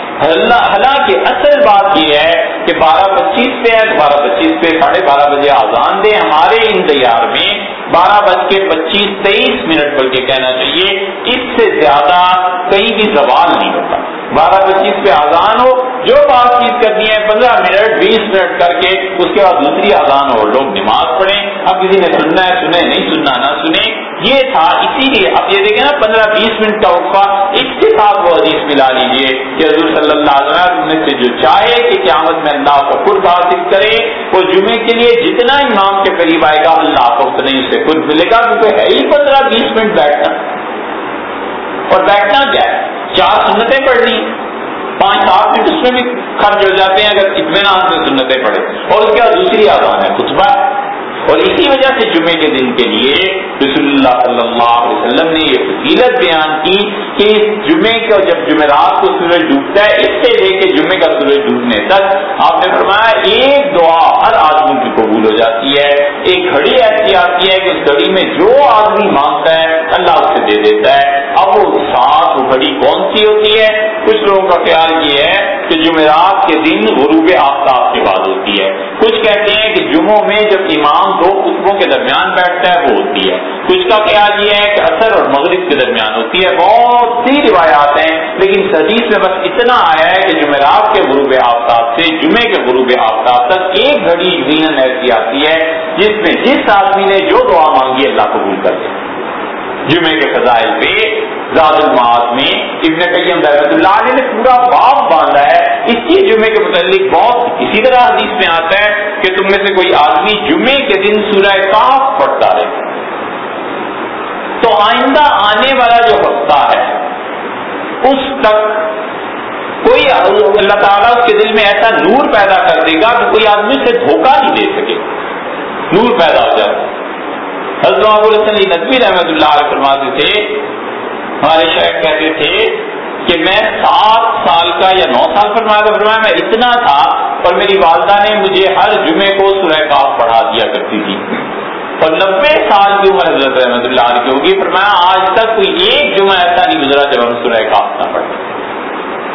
حالانکہ اصل بات یہ ہے کہ بارہ پچیس پہ ہے تو بارہ پچیس پہ، ساڑھے بارہ بجے آزان دے۔ ہمارے انتظار میں بارہ بج کے پچیس تیئیس منٹ بلکہ کہنا چاہیے، اس سے زیادہ کہیں بھی سوال نہیں ہوتا۔ بارہ پچیس پہ آزان ہو، جو بات چیت کرنی ہے، پندرہ منٹ، بیس منٹ کر کے اس کے بعد دوسری آزان ہو۔ لوگ نماز پڑھیں۔ اب کسی نے سننا ہے سنے نہیں سننا، نہ سنے یہ تھا، اسی لیے اب یہ دیکھیں نا، پندرہ بیس منٹ کا وقفہ۔ اس کے ساتھ وہ حدیث ملا لیجیے کہ حضور صلی اللہ علیہ وسلم سے جو چاہے کہ قیامت میں اللہ کو خود حاصل کرے، وہ جمعے کے لیے جتنا امام کے قریب آئے گا، اللہ کو اتنا ہی اسے خود ملے گا، کیونکہ ہے ہی پندرہ بیس منٹ بیٹھنا۔ اور بیٹھنا کیا ہے؟ چار سنتیں پڑھ لی۔ پانچ سات منٹ اس میں بھی خرچ ہو جاتے ہیں اگر اطمینان سے سنتیں پڑھے اور اس کے بعد دوسری آزان ہے، خطبہ۔ اور اسی وجہ سے جمعے کے دن کے لیے رسول اللہ صلی اللہ علیہ وسلم نے یہ فصیلت بیان کی کہ اس جمعے کا جب جمعرات کو سورج ڈوبتا ہے، اس سے لے کے جمعے کا سورج ڈوبنے تک آپ نے فرمایا ایک دعا ہر آدمی کی قبول ہو جاتی ہے۔ ایک گھڑی ایسی آتی ہے کہ اس گھڑی میں جو آدمی مانگتا ہے، اللہ اسے دے دیتا ہے۔ اب ساتھ گھڑی کون سی ہوتی ہے۔ کچھ لوگوں کا خیال یہ ہے کہ جمعرات کے دن غروب آفتاب کے بعد ہوتی ہے۔ کچھ کہتے ہیں کہ جمعوں میں جب امام دو خطبوں کے درمیان بیٹھتا ہے، وہ ہوتی ہے۔ کچھ کا خیال یہ ہے کہ اثر اور مغرب کے درمیان ہوتی ہے۔ بہت سی روایات ہیں، لیکن حدیث میں بس اتنا آیا ہے کہ جمعرات کے غروب آفتاب سے جمعے کے غروب آفتاب تک ایک گھڑی یقیناً ایسی آتی ہے جس میں جس آدمی نے جو دعا مانگی، اللہ قبول کر دے۔ جمعے کے فضائل پہ زاد المعاد میں ابن قیم رحمت اللہ علیہ نے پورا باب باندھا ہے۔ اس کی جمعے کے متعلق بہت اسی طرح حدیث میں آتا ہے کہ تم میں سے کوئی آدمی جمعے کے دن سورہ کاف پڑھتا رہے۔ تو آئندہ آنے والا جو ہفتہ ہے، اس تک کوئی اللہ تعالیٰ اس کے دل میں ایسا نور پیدا کر دے گا کہ کوئی آدمی سے دھوکہ نہیں دے سکے۔ نور پیدا ہو جاتا حضرت نقوی رحمت اللہ علیہ فرماتے تھے ہمارے شہر کہتے تھے کہ میں سات سال کا یا نو سال فرمایا فرمایا، میں اتنا تھا اور میری والدہ نے مجھے ہر جمعے کو سورہ کاف پڑھا دیا کرتی تھی۔ اور نبے سال کی عمر حضرت رحمت اللہ علیہ کی ہوگی، فرمایا، آج تک کوئی ایک جمعہ ایسا نہیں گزرا جب ہم سورہ کاف نہ پڑھتے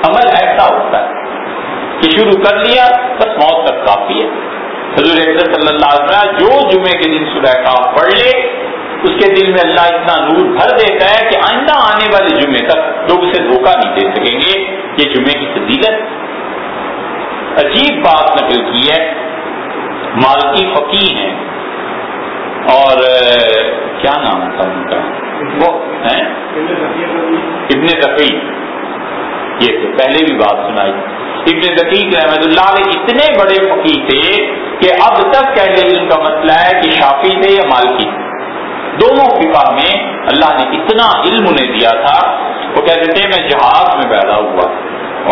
عمل ایسا ہوتا ہے کہ شروع کر لیا، بس موت تک کافی ہے۔ حضور صلی اللہ علیہ وسلم جو جمعے کے دن سورہ کاف پڑھ لے اس کے دل میں اللہ اتنا نور بھر دیتا ہے کہ آئندہ آنے والے جمعے تک لوگ اسے دھوکہ نہیں دے سکیں گے۔ یہ جمعے کی فضیلت عجیب بات نقل کی ہے۔ مالکی فقی ہیں۔ اور کیا نام تھا ان کا؟ وہ ابن تقی یہ پہلے بھی بات سنائی۔ ابن دقیق رحمت اللہ علیہ اتنے بڑے فقی تھے کہ اب تک کہتے علم کا مسئلہ ہے کہ شافی تھے یا مالکی۔ دونوں فقہ میں اللہ نے اتنا علم انہیں دیا تھا، وہ کہتے تھے، میں جہاز میں پیدا ہوا۔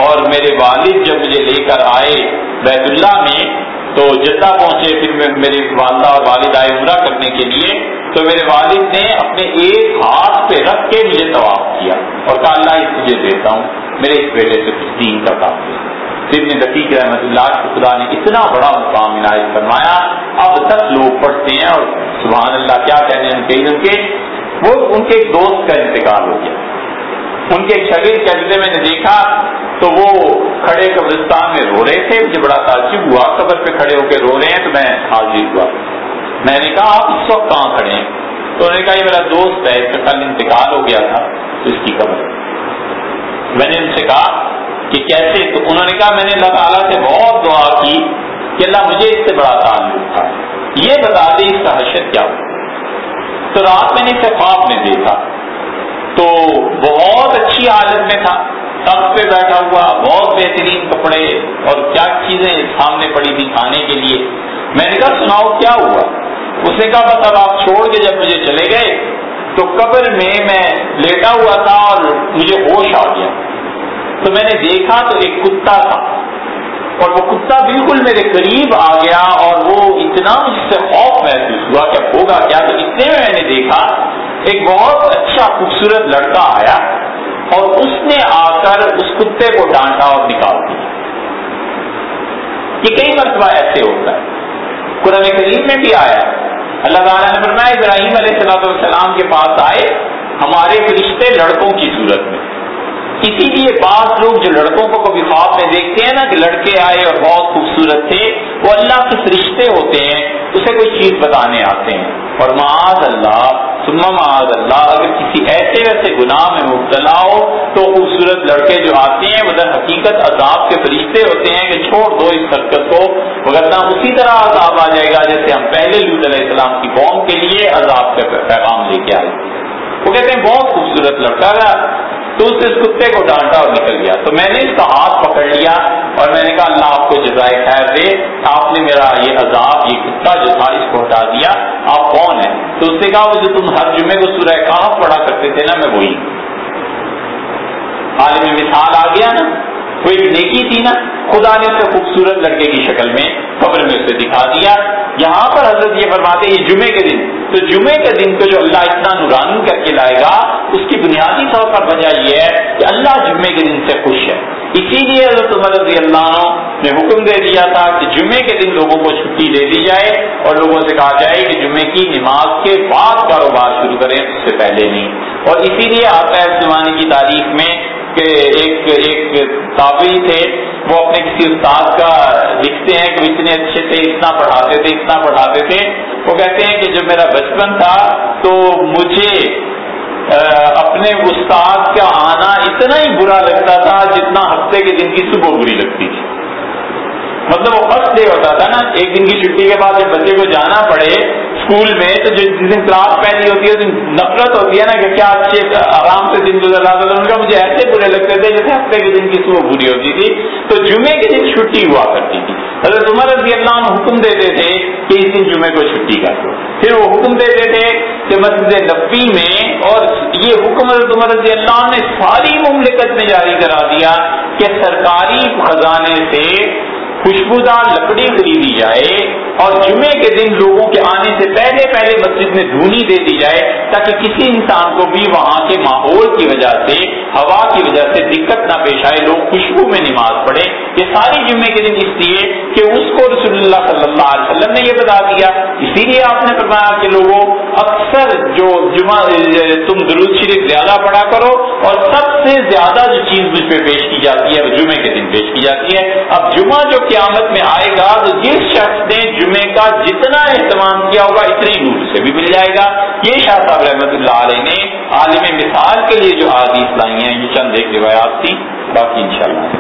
اور میرے والد جب مجھے لے کر آئے بیت اللہ میں، تو جدہ پہنچے، پھر میری والدہ اور والد آئے عمرہ کرنے کے لیے۔ تو میرے والد نے اپنے ایک ہاتھ پہ رکھ کے مجھے طواف کیا اور کہا، اللہ اس تجھے دیتا ہوں، میرے اس بیٹے سے کچھ دین کا کام ابن دقیق رحمت اللہ کی خدا نے اتنا بڑا مقام عنایت فرمایا، اب تک لوگ پڑھتے ہیں اور سبحان اللہ کیا کہنے ان کے ان کے؟ وہ ان کے ایک دوست کا انتقال ہو گیا۔ ان کے شریر کے میں نے دیکھا تو وہ کھڑے قبرستان میں رو رہے تھے، مجھے بڑا تعجب ہوا۔ قبر پہ کھڑے ہو کے رو رہے ہیں تو میں حاضر ہوا۔ میں نے کہا، آپ اس وقت کہاں کھڑے ہیں؟ تو انہوں نے کہا، یہ میرا دوست ہے، اس کا کل انتقال ہو گیا تھا اس کی قبر۔ میں نے ان سے کہا کہ کیسے؟ تو انہوں نے کہا، میں نے اللہ تعالیٰ سے بہت دعا کی کہ اللہ مجھے اس سے بڑا تعلق تھا۔ یہ بتا دے اس کا حشر کیا ہو تو رات میں نے اسے خواب میں دیکھا۔ تو بہت اچھی حالت میں تھا۔ تخت پہ بیٹھا ہوا، بہت بہترین کپڑے اور کیا چیزیں سامنے پڑی تھی کھانے کے لیے۔ میں نے کہا، سناؤ کیا ہوا؟ اس نے کہا، بس اب آپ چھوڑ کے جب مجھے چلے گئے، تو قبر میں میں لیٹا ہوا تھا اور مجھے ہوش آ گیا۔ تو میں نے دیکھا تو ایک کتا تھا۔ اور وہ کتا بالکل میرے قریب آ گیا اور وہ اتنا مجھ سے خوف محسوس ہوا کہ ہوگا کیا؟ تو اتنے میں میں نے دیکھا، ایک بہت اچھا خوبصورت لڑکا آیا اور اس نے آ کر اس کتے کو ڈانٹا اور نکال دیا۔ یہ کئی مرتبہ ایسے ہوتا ہے۔ قرآن کریم میں بھی آیا۔ اللہ تعالیٰ نے فرمایا، ابراہیم علیہ السلام کے پاس آئے۔ ہمارے فرشتے لڑکوں کی صورت میں۔ اسی لیے بعض لوگ جو لڑکوں کو کبھی خواب میں دیکھتے ہیں نا کہ لڑکے آئے اور بہت خوبصورت تھے، وہ اللہ کے فرشتے ہوتے ہیں، اسے کوئی چیز بتانے آتے ہیں۔ اور معاذ اللہ سما معاذ اللہ، اگر کسی ایسے ویسے گناہ میں مبتلا ہو تو خوبصورت لڑکے جو آتے ہیں، وہ در حقیقت عذاب کے فرشتے ہوتے ہیں کہ چھوڑ دو اس حرکت کو وغیرہ اسی طرح عذاب آ جائے گا جیسے ہم پہلے لود علیہ السلام کی قوم کے لیے عذاب کا پیغام لے کے آئے وہ کہتے ہیں بہت خوبصورت لڑکا گا تو اس اس کتے کو ڈانٹا اور نکل گیا۔ تو میں نے اس کا ہاتھ پکڑ لیا اور میں نے کہا، اللہ آپ کو جزائے خیر دے۔ آپ نے میرا یہ عذاب، یہ کتا جو تھا، اس کو ہٹا دیا۔ آپ کون ہیں؟ تو اس نے کہا، وہ جو تم ہر جمعے کو سورہ کہاں پڑھا کرتے تھے نا، میں وہی عالم مثال آ گیا نا۔ وہ ایک نیکی تھی نا، خدا نے اسے خوبصورت لڑکے کی شکل میں قبر میں اسے دکھا دیا۔ یہاں پر حضرت یہ فرماتے یہ جمعے کے دن۔ تو جمعے کے دن کو جو اللہ اتنا نورانی کر کے لائے گا، اس کی بنیادی طور پر وجہ یہ ہے کہ اللہ جمعے کے دن سے خوش ہے۔ اسی لیے حضرت عمر رضی اللہ عنہ نے حکم دے دیا تھا کہ جمعے کے دن لوگوں کو چھٹی دے دی جائے اور لوگوں سے کہا جائے کہ جمعے کی نماز کے بعد کاروبار شروع کریں، اس سے پہلے نہیں۔ اور اسی لیے آتا ہے زمانے کی تاریخ میں کہ ایک ایک تابعی تھے، وہ اپنے کسی استاد کا لکھتے ہیں کہ اتنے اچھے تھے اتنا پڑھاتے تھے، اتنا پڑھاتے تھے۔ وہ کہتے ہیں کہ جب میرا بچپن تھا تو مجھے اپنے استاد کا آنا اتنا ہی برا لگتا تھا جتنا ہفتے کے دن کی صبح بری لگتی تھی۔ مطلب وہ فرسٹ ڈے ہوتا تھا نا، ایک دن کی چھٹی کے بعد جب بچے کو جانا پڑے اسکول میں، تو جس دن کلاس پہلی ہوتی ہے، اس دن نفرت ہوتی ہے نا کہ کیا اچھے آرام سے دن گزر رہا تھا۔ ان کا مجھے ایسے برے لگتے تھے جیسے ہفتے کے دن کی صبح بری ہوتی تھی۔ تو جمعے کے دن چھٹی ہوا کرتی تھی۔ حضرت عمر رضی اللہ عنہ حکم دیتے تھے کہ اس دن جمعے کو چھٹی کر دو۔ پھر وہ حکم دیتے تھے کہ مسجد نبی میں، اور یہ حکم حضرت عمر رضی اللہ عنہ نے ساری مملکت میں جاری کرا دیا کہ سرکاری خزانے سے خوشبودار لکڑی خریدی جائے اور جمعے کے دن لوگوں کے آنے سے پہلے پہلے مسجد میں دھونی دے دی جائے تاکہ کسی انسان کو بھی وہاں کے ماحول کی وجہ سے، ہوا کی وجہ سے دقت نہ پیش آئے، لوگ خوشبو میں نماز پڑھے یہ ساری جمعے کے دن اس لیے کہ اس کو رسول اللہ صلی اللہ علیہ وسلم نے یہ بتا دیا۔ اسی لیے آپ نے فرمایا کہ لوگوں، اکثر جو جمعہ، تم درود شریف زیادہ پڑھا کرو اور سب سے زیادہ جو چیز مجھ پہ پیش کی جاتی ہے، وہ جمعے کے دن پیش کی جاتی ہے۔ اب جمعہ جو قیامت میں آئے گا تو جس شخص نے جمعے کا جتنا اہتمام کیا ہوگا، اتنی نور سے بھی مل جائے گا۔ یہ شاہ صاحب رحمۃ اللہ علیہ نے عالم مثال کے لیے جو حادیث لائی ہیں، یہ چند ایک روایات تھی باقی انشاءاللہ۔